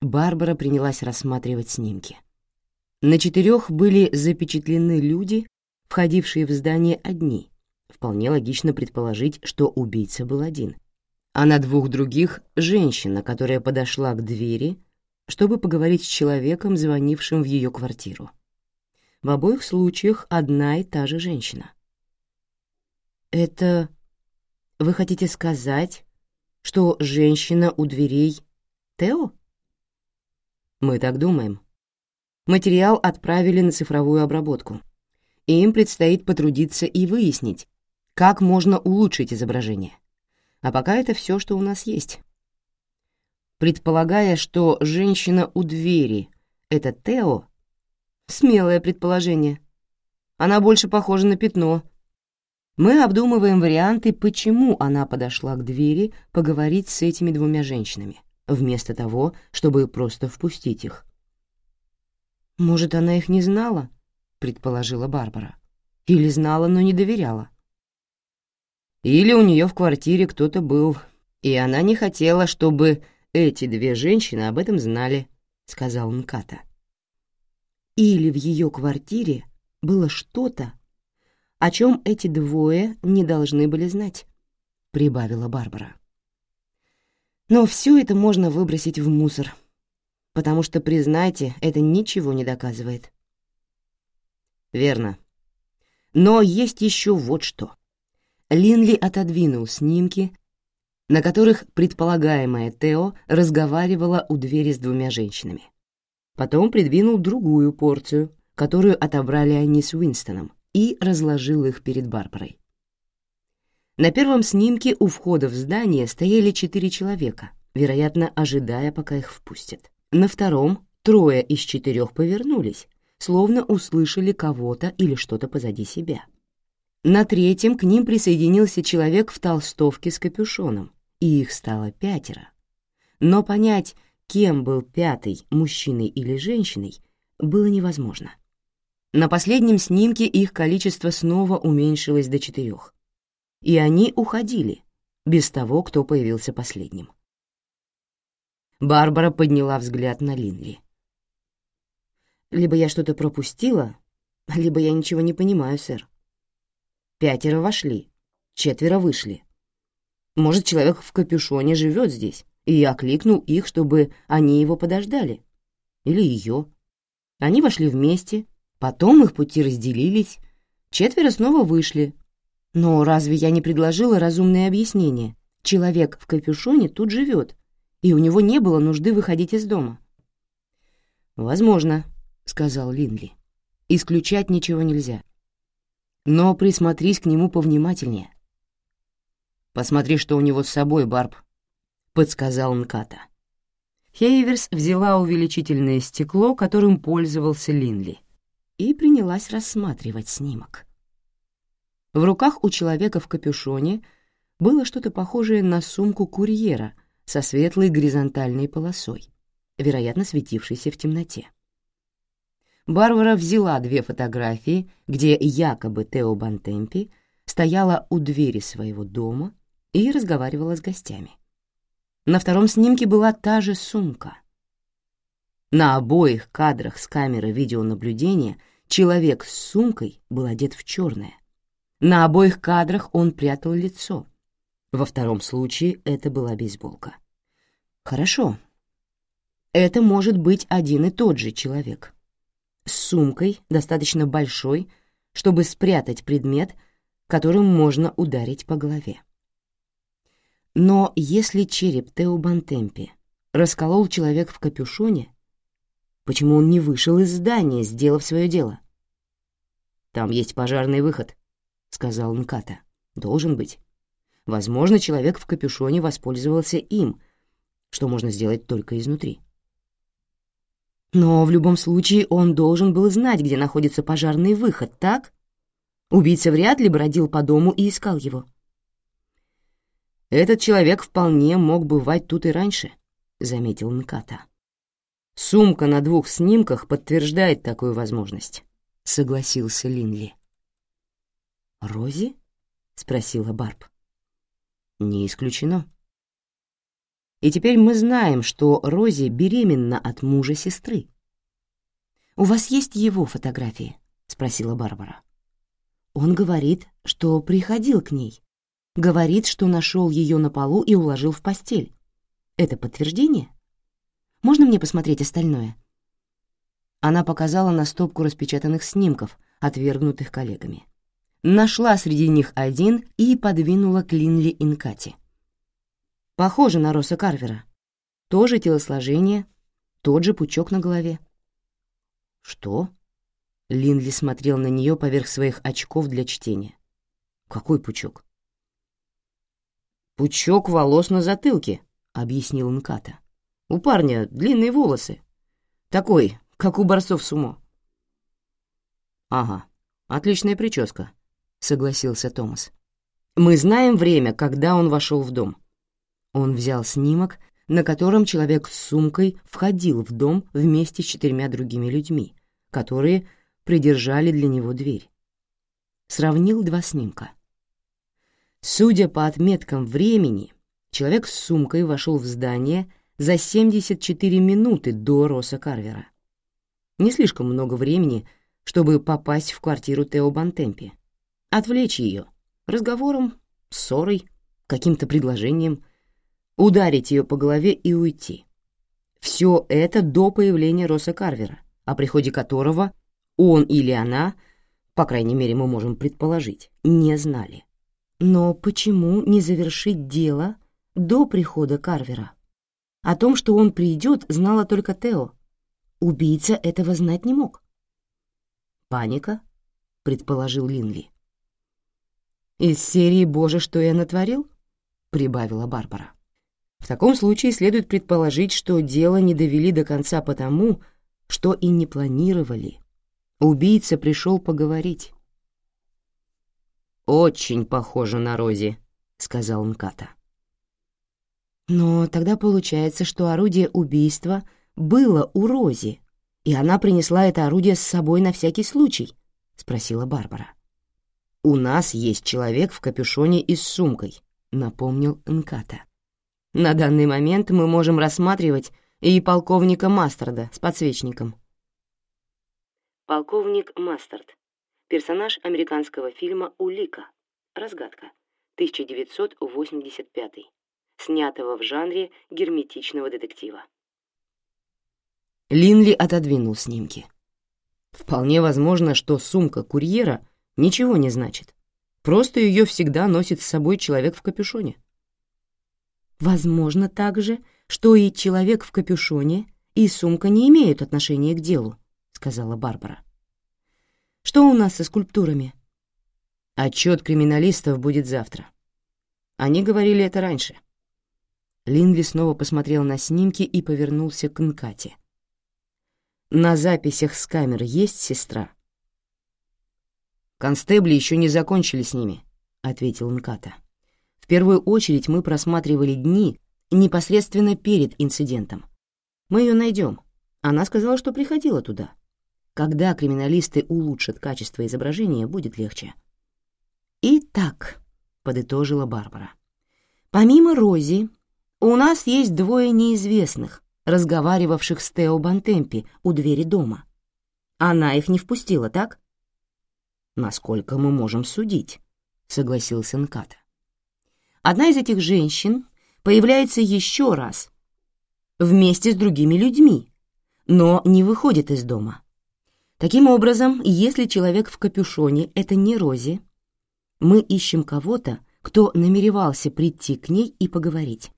Барбара принялась рассматривать снимки. На четырех были запечатлены люди, входившие в здание одни. Вполне логично предположить, что убийца был один. А на двух других — женщина, которая подошла к двери, чтобы поговорить с человеком, звонившим в ее квартиру. В обоих случаях одна и та же женщина. «Это вы хотите сказать, что женщина у дверей Тео? Мы так думаем. Материал отправили на цифровую обработку. И им предстоит потрудиться и выяснить, как можно улучшить изображение. А пока это все, что у нас есть. Предполагая, что женщина у двери — это Тео, смелое предположение. Она больше похожа на пятно — мы обдумываем варианты, почему она подошла к двери поговорить с этими двумя женщинами, вместо того, чтобы просто впустить их. «Может, она их не знала?» — предположила Барбара. «Или знала, но не доверяла?» «Или у нее в квартире кто-то был, и она не хотела, чтобы эти две женщины об этом знали», — сказал Нката. «Или в ее квартире было что-то, о чем эти двое не должны были знать», — прибавила Барбара. «Но все это можно выбросить в мусор» потому что, признайте, это ничего не доказывает. Верно. Но есть еще вот что. Линли отодвинул снимки, на которых предполагаемая Тео разговаривала у двери с двумя женщинами. Потом придвинул другую порцию, которую отобрали они с Уинстоном, и разложил их перед Барбарой. На первом снимке у входа в здание стояли четыре человека, вероятно, ожидая, пока их впустят. На втором трое из четырех повернулись, словно услышали кого-то или что-то позади себя. На третьем к ним присоединился человек в толстовке с капюшоном, и их стало пятеро. Но понять, кем был пятый, мужчиной или женщиной, было невозможно. На последнем снимке их количество снова уменьшилось до четырех, и они уходили, без того, кто появился последним. Барбара подняла взгляд на Линли. «Либо я что-то пропустила, либо я ничего не понимаю, сэр. Пятеро вошли, четверо вышли. Может, человек в капюшоне живет здесь, и я кликнул их, чтобы они его подождали. Или ее. Они вошли вместе, потом их пути разделились, четверо снова вышли. Но разве я не предложила разумное объяснение? Человек в капюшоне тут живет, и у него не было нужды выходить из дома. «Возможно», — сказал Линли. «Исключать ничего нельзя. Но присмотрись к нему повнимательнее». «Посмотри, что у него с собой, Барб», — подсказал Нката. Хейверс взяла увеличительное стекло, которым пользовался Линли, и принялась рассматривать снимок. В руках у человека в капюшоне было что-то похожее на сумку курьера — со светлой горизонтальной полосой, вероятно, светившейся в темноте. Барбара взяла две фотографии, где якобы Тео Бантемпи стояла у двери своего дома и разговаривала с гостями. На втором снимке была та же сумка. На обоих кадрах с камеры видеонаблюдения человек с сумкой был одет в черное. На обоих кадрах он прятал лицо — во втором случае это была бейсболка. Хорошо. Это может быть один и тот же человек. С сумкой, достаточно большой, чтобы спрятать предмет, которым можно ударить по голове. Но если череп Тео Бантемпи расколол человек в капюшоне, почему он не вышел из здания, сделав свое дело? «Там есть пожарный выход», — сказал Нката. «Должен быть». Возможно, человек в капюшоне воспользовался им, что можно сделать только изнутри. Но в любом случае он должен был знать, где находится пожарный выход, так? Убийца вряд ли бродил по дому и искал его. «Этот человек вполне мог бывать тут и раньше», — заметил Нката. «Сумка на двух снимках подтверждает такую возможность», — согласился Линли. «Рози?» — спросила Барб. Не исключено. И теперь мы знаем, что Рози беременна от мужа сестры. «У вас есть его фотографии?» — спросила Барбара. «Он говорит, что приходил к ней. Говорит, что нашел ее на полу и уложил в постель. Это подтверждение? Можно мне посмотреть остальное?» Она показала на стопку распечатанных снимков, отвергнутых коллегами нашла среди них один и подвинула к Линли Инкати. Похоже на Росса Карвера. Тоже телосложение, тот же пучок на голове. «Что?» Линли смотрел на нее поверх своих очков для чтения. «Какой пучок?» «Пучок волос на затылке», — объяснил Нката. «У парня длинные волосы. Такой, как у борцов сумо». «Ага, отличная прическа», — согласился Томас. «Мы знаем время, когда он вошел в дом». Он взял снимок, на котором человек с сумкой входил в дом вместе с четырьмя другими людьми, которые придержали для него дверь. Сравнил два снимка. Судя по отметкам времени, человек с сумкой вошел в здание за 74 минуты до Роса Карвера. Не слишком много времени, чтобы попасть в квартиру Тео Бантемпи. Отвлечь ее разговором, ссорой, каким-то предложением, ударить ее по голове и уйти. Все это до появления Роса Карвера, о приходе которого он или она, по крайней мере, мы можем предположить, не знали. Но почему не завершить дело до прихода Карвера? О том, что он придет, знала только Тео. Убийца этого знать не мог. «Паника?» — предположил Линли. «Из серии «Боже, что я натворил?» — прибавила Барбара. В таком случае следует предположить, что дело не довели до конца потому, что и не планировали. Убийца пришел поговорить. «Очень похоже на Рози», — сказал Нката. «Но тогда получается, что орудие убийства было у Рози, и она принесла это орудие с собой на всякий случай», — спросила Барбара. «У нас есть человек в капюшоне и с сумкой», — напомнил Нката. «На данный момент мы можем рассматривать и полковника Мастерда с подсвечником». Полковник Мастерд. Персонаж американского фильма «Улика. Разгадка». 1985. Снятого в жанре герметичного детектива. Линли отодвинул снимки. Вполне возможно, что сумка курьера ничего не значит. Просто ее всегда носит с собой человек в капюшоне. Возможно также, что и человек в капюшоне, и сумка не имеют отношения к делу, сказала Барбара. Что у нас со скульптурами? Отчет криминалистов будет завтра. Они говорили это раньше. Линли снова посмотрел на снимки и повернулся к Нкате. «На записях с камер есть сестра?» «Констебли еще не закончили с ними», — ответил Нката. «В первую очередь мы просматривали дни непосредственно перед инцидентом. Мы ее найдем. Она сказала, что приходила туда. Когда криминалисты улучшат качество изображения, будет легче». «Итак», — подытожила Барбара, — «помимо Рози, у нас есть двое неизвестных, разговаривавших с Тео Бантемпи у двери дома. Она их не впустила, так?» «Насколько мы можем судить», — согласился Нката. «Одна из этих женщин появляется еще раз вместе с другими людьми, но не выходит из дома. Таким образом, если человек в капюшоне — это не Рози, мы ищем кого-то, кто намеревался прийти к ней и поговорить.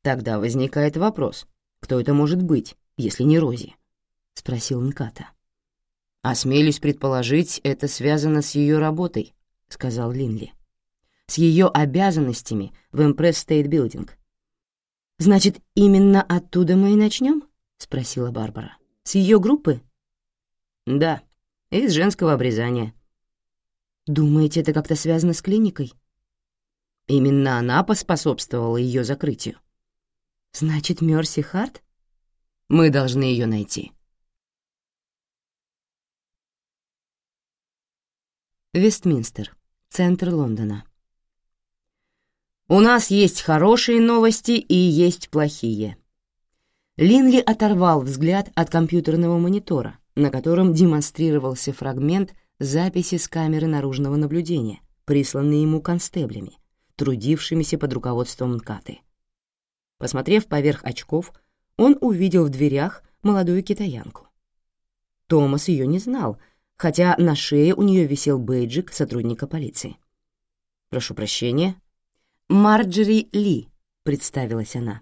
Тогда возникает вопрос, кто это может быть, если не Рози? — спросил Нката. «Осмелюсь предположить, это связано с ее работой», — сказал Линли. «С ее обязанностями в Impress State Building». «Значит, именно оттуда мы и начнем?» — спросила Барбара. «С ее группы?» «Да, из женского обрезания». «Думаете, это как-то связано с клиникой?» Именно она поспособствовала ее закрытию. «Значит, Мерси Харт?» «Мы должны ее найти». Вестминстер, центр Лондона. У нас есть хорошие новости и есть плохие. Линли оторвал взгляд от компьютерного монитора, на котором демонстрировался фрагмент записи с камеры наружного наблюдения, присланные ему констеблями, трудившимися под руководством МКАТы. Посмотрев поверх очков, он увидел в дверях молодую китаянку. Томас ее не знал — хотя на шее у нее висел бейджик сотрудника полиции. «Прошу прощения». «Марджери Ли», — представилась она.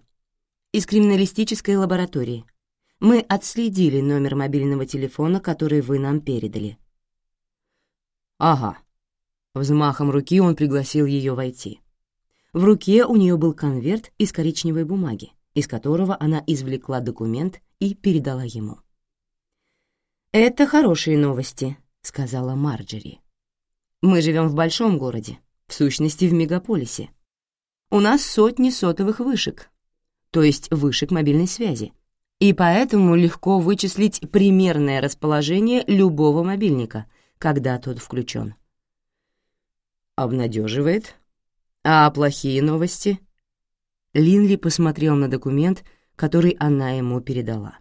«Из криминалистической лаборатории. Мы отследили номер мобильного телефона, который вы нам передали». «Ага». Взмахом руки он пригласил ее войти. В руке у нее был конверт из коричневой бумаги, из которого она извлекла документ и передала ему. «Это хорошие новости», — сказала Марджери. «Мы живем в большом городе, в сущности, в мегаполисе. У нас сотни сотовых вышек. то есть вышек мобильной связи, и поэтому легко вычислить примерное расположение любого мобильника, когда тот включен. Обнадеживает. А плохие новости? Линли посмотрел на документ, который она ему передала.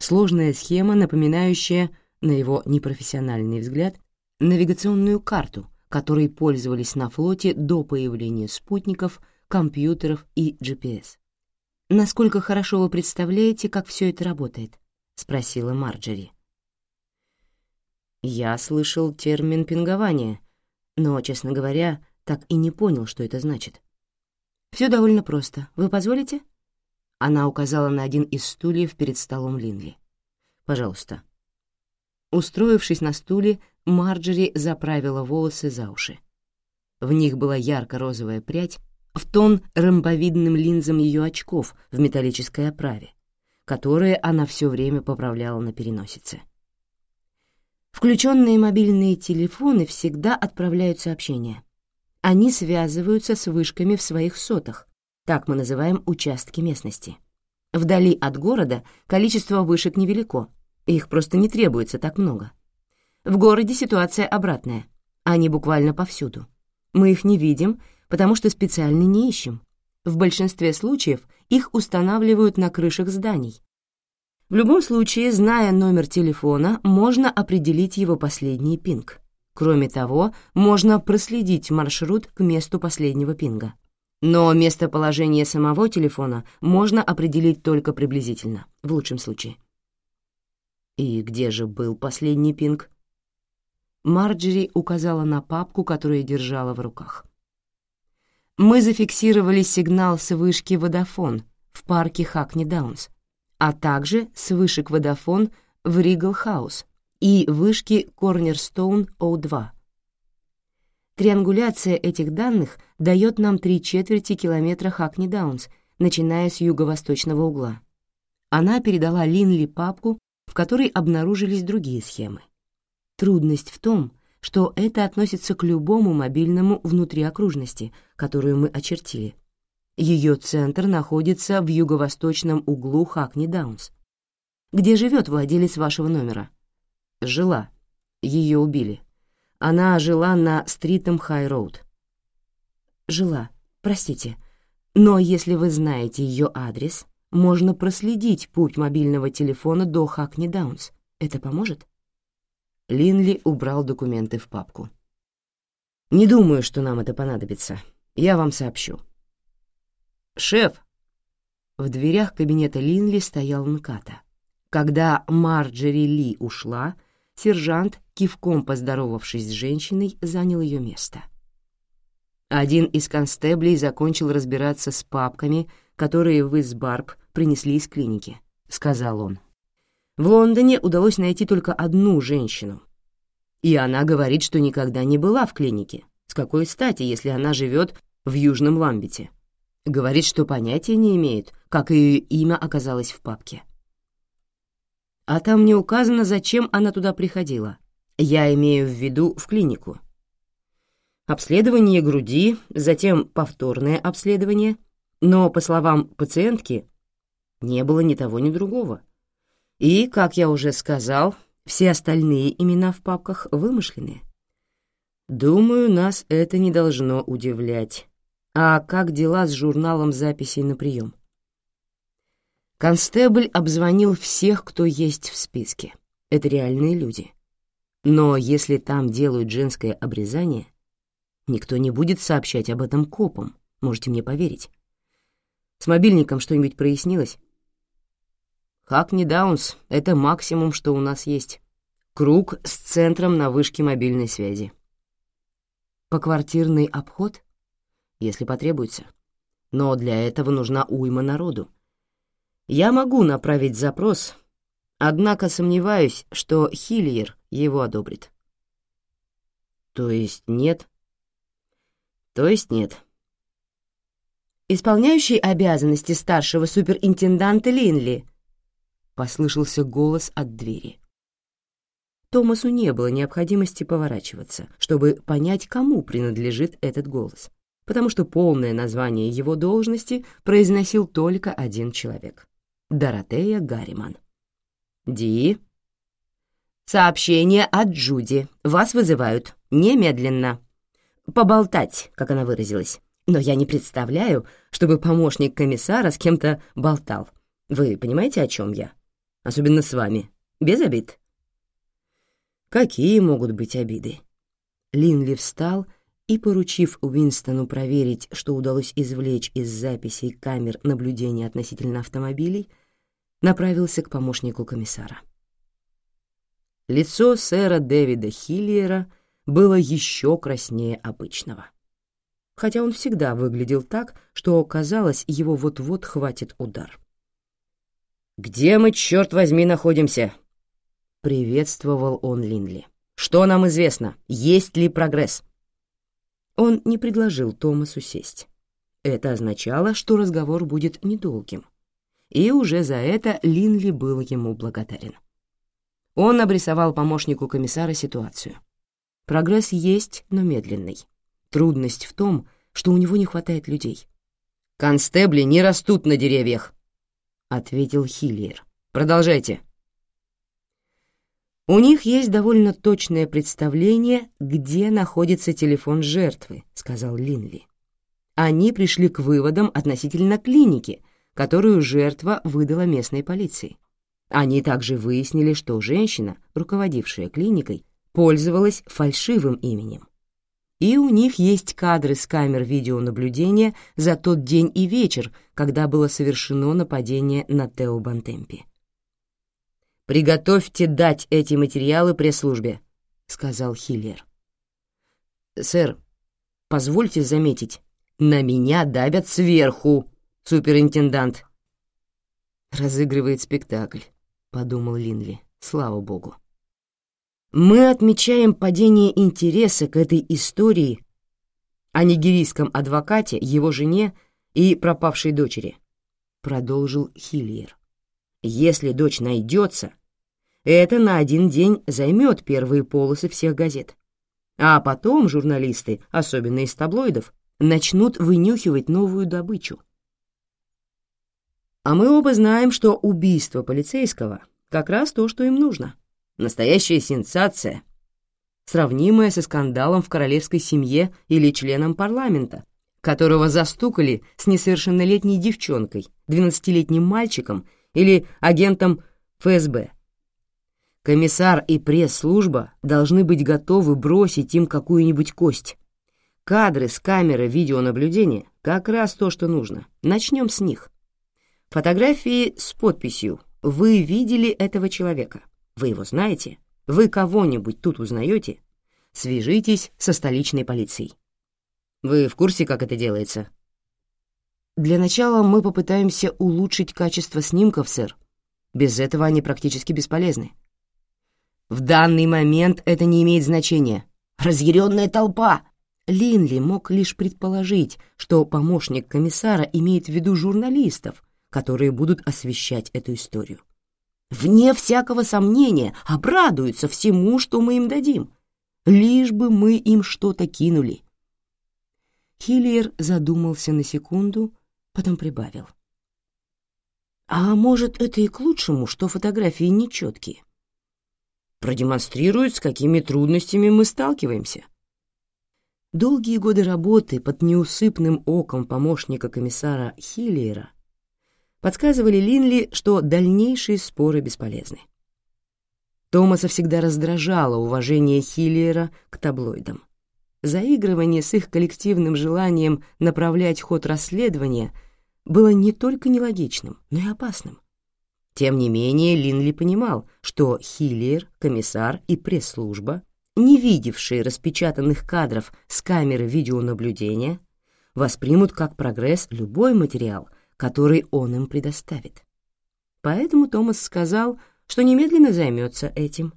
Сложная схема, напоминающая, на его непрофессиональный взгляд, навигационную карту, которой пользовались на флоте до появления спутников, компьютеров и GPS. «Насколько хорошо вы представляете, как все это работает?» — спросила Марджери. Я слышал термин «пингование», но, честно говоря, так и не понял, что это значит. Все довольно просто. Вы позволите?» Она указала на один из стульев перед столом Линли. «Пожалуйста». Устроившись на стуле, Марджери заправила волосы за уши. В них была ярко-розовая прядь, в тон ромбовидным линзам ее очков в металлической оправе, которые она все время поправляла на переносице. Включенные мобильные телефоны всегда отправляют сообщения. Они связываются с вышками в своих сотах, так мы называем участки местности. Вдали от города количество вышек невелико, их просто не требуется так много. В городе ситуация обратная, они буквально повсюду. Мы их не видим, потому что специально не ищем. В большинстве случаев их устанавливают на крышах зданий. В любом случае, зная номер телефона, можно определить его последний пинг. Кроме того, можно проследить маршрут к месту последнего пинга. Но местоположение самого телефона можно определить только приблизительно, в лучшем случае. И где же был последний пинг? Марджери указала на папку, которую держала в руках. Мы зафиксировали сигнал с вышки «Водофон» в парке Хакни Даунс, а также с вышек «Водофон» в Ригл Хаус и вышки Корнерстоун О2. Триангуляция этих данных дает нам три четверти километра Хакни Даунс, начиная с юго-восточного угла. Она передала Линли папку, в которой обнаружились другие схемы. Трудность в том, что это относится к любому мобильному внутри окружности, которую мы очертили. Ее центр находится в юго-восточном углу Хакни Даунс. Где живет владелец вашего номера? Жила. Ее убили. Она жила на Стритом Хай-Роуд. Жила. Простите. Но если вы знаете ее адрес, можно проследить путь мобильного телефона до Хакни Даунс. Это поможет? Линли убрал документы в папку. «Не думаю, что нам это понадобится. Я вам сообщу». «Шеф!» В дверях кабинета Линли стоял Нката. Когда Марджери Ли ушла, сержант, кивком поздоровавшись с женщиной, занял ее место. Один из констеблей закончил разбираться с папками, которые вы с Барб принесли из клиники, — сказал он. В Лондоне удалось найти только одну женщину. И она говорит, что никогда не была в клинике. С какой стати, если она живет в Южном Ламбете? Говорит, что понятия не имеет, как ее имя оказалось в папке. А там не указано, зачем она туда приходила. Я имею в виду в клинику. Обследование груди, затем повторное обследование, но, по словам пациентки, не было ни того, ни другого. И, как я уже сказал, все остальные имена в папках вымышленные. Думаю, нас это не должно удивлять. А как дела с журналом записей на прием? Констебль обзвонил всех, кто есть в списке. Это реальные люди. Но если там делают женское обрезание, никто не будет сообщать об этом копам, можете мне поверить. С мобильником что-нибудь прояснилось? Хакни Даунс — это максимум, что у нас есть. Круг с центром на вышке мобильной связи. Поквартирный обход? Если потребуется. Но для этого нужна уйма народу. Я могу направить запрос, однако сомневаюсь, что Хиллиер его одобрит. То есть нет? То есть нет. Исполняющий обязанности старшего суперинтенданта Линли — послышался голос от двери. Томасу не было необходимости поворачиваться, чтобы понять, кому принадлежит этот голос. потому что полное название его должности произносил только один человек — Доротея Гарриман. «Ди?» «Сообщение от Джуди. Вас вызывают. Немедленно. Поболтать, как она выразилась. Но я не представляю, чтобы помощник комиссара с кем-то болтал. Вы понимаете, о чем я? Особенно с вами. Без обид?» «Какие могут быть обиды?» Линли встал и, поручив Уинстону проверить, что удалось извлечь из записей камер наблюдения относительно автомобилей, направился к помощнику комиссара. Лицо сэра Дэвида Хиллиера было еще краснее обычного. Хотя он всегда выглядел так, что, казалось, его вот-вот хватит удар. «Где мы, черт возьми, находимся?» — приветствовал он Линли. «Что нам известно? Есть ли прогресс?» Он не предложил Томасу сесть. Это означало, что разговор будет недолгим. И уже за это Линли был ему благодарен. Он обрисовал помощнику комиссара ситуацию. Прогресс есть, но медленный. Трудность в том, что у него не хватает людей. «Констебли не растут на деревьях», — ответил Хиллиер. «Продолжайте». У них есть довольно точное представление, где находится телефон жертвы, сказал Линли. Они пришли к выводам относительно клиники, которую жертва выдала местной полиции. Они также выяснили, что женщина, руководившая клиникой, пользовалась фальшивым именем. И у них есть кадры с камер видеонаблюдения за тот день и вечер, когда было совершено нападение на Тео Бантемпи. «Приготовьте дать эти материалы пресс-службе», — сказал Хиллер. «Сэр, позвольте заметить, на меня давят сверху, суперинтендант». «Разыгрывает спектакль», — подумал Линли. «Слава богу». «Мы отмечаем падение интереса к этой истории о нигерийском адвокате, его жене и пропавшей дочери», — продолжил Хильер. «Если дочь найдется, это на один день займет первые полосы всех газет. А потом журналисты, особенно из таблоидов, начнут вынюхивать новую добычу. А мы оба знаем, что убийство полицейского — как раз то, что им нужно. Настоящая сенсация, сравнимая со скандалом в королевской семье или членом парламента, которого застукали с несовершеннолетней девчонкой, двенадцатилетним мальчиком или агентом ФСБ. Комиссар и пресс-служба должны быть готовы бросить им какую-нибудь кость. Кадры с камеры видеонаблюдения — как раз то, что нужно. Начнем с них. Фотографии с подписью «Вы видели этого человека? Вы его знаете? Вы кого-нибудь тут узнаете? Свяжитесь со столичной полицией». Вы в курсе, как это делается? Для начала мы попытаемся улучшить качество снимков, сэр. Без этого они практически бесполезны. В данный момент это не имеет значения. Разъяренная толпа! Линли мог лишь предположить, что помощник комиссара имеет в виду журналистов, которые будут освещать эту историю. Вне всякого сомнения обрадуются всему, что мы им дадим, лишь бы мы им что-то кинули. Хиллиер задумался на секунду, потом прибавил. А может, это и к лучшему, что фотографии нечеткие. Продемонстрируют, с какими трудностями мы сталкиваемся. Долгие годы работы под неусыпным оком помощника комиссара Хиллиера подсказывали Линли, что дальнейшие споры бесполезны. Томаса всегда раздражало уважение Хиллиера к таблоидам. Заигрывание с их коллективным желанием направлять ход расследования было не только нелогичным, но и опасным. Тем не менее, Линли понимал, что Хиллиер, комиссар и пресс-служба, не видевшие распечатанных кадров с камеры видеонаблюдения, воспримут как прогресс любой материал, который он им предоставит. Поэтому Томас сказал, что немедленно займется этим.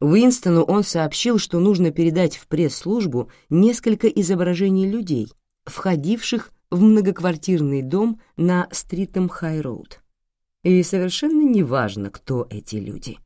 Уинстону он сообщил, что нужно передать в пресс-службу несколько изображений людей, входивших в многоквартирный дом на Стритом Хай-Роуд. И совершенно неважно, кто эти люди.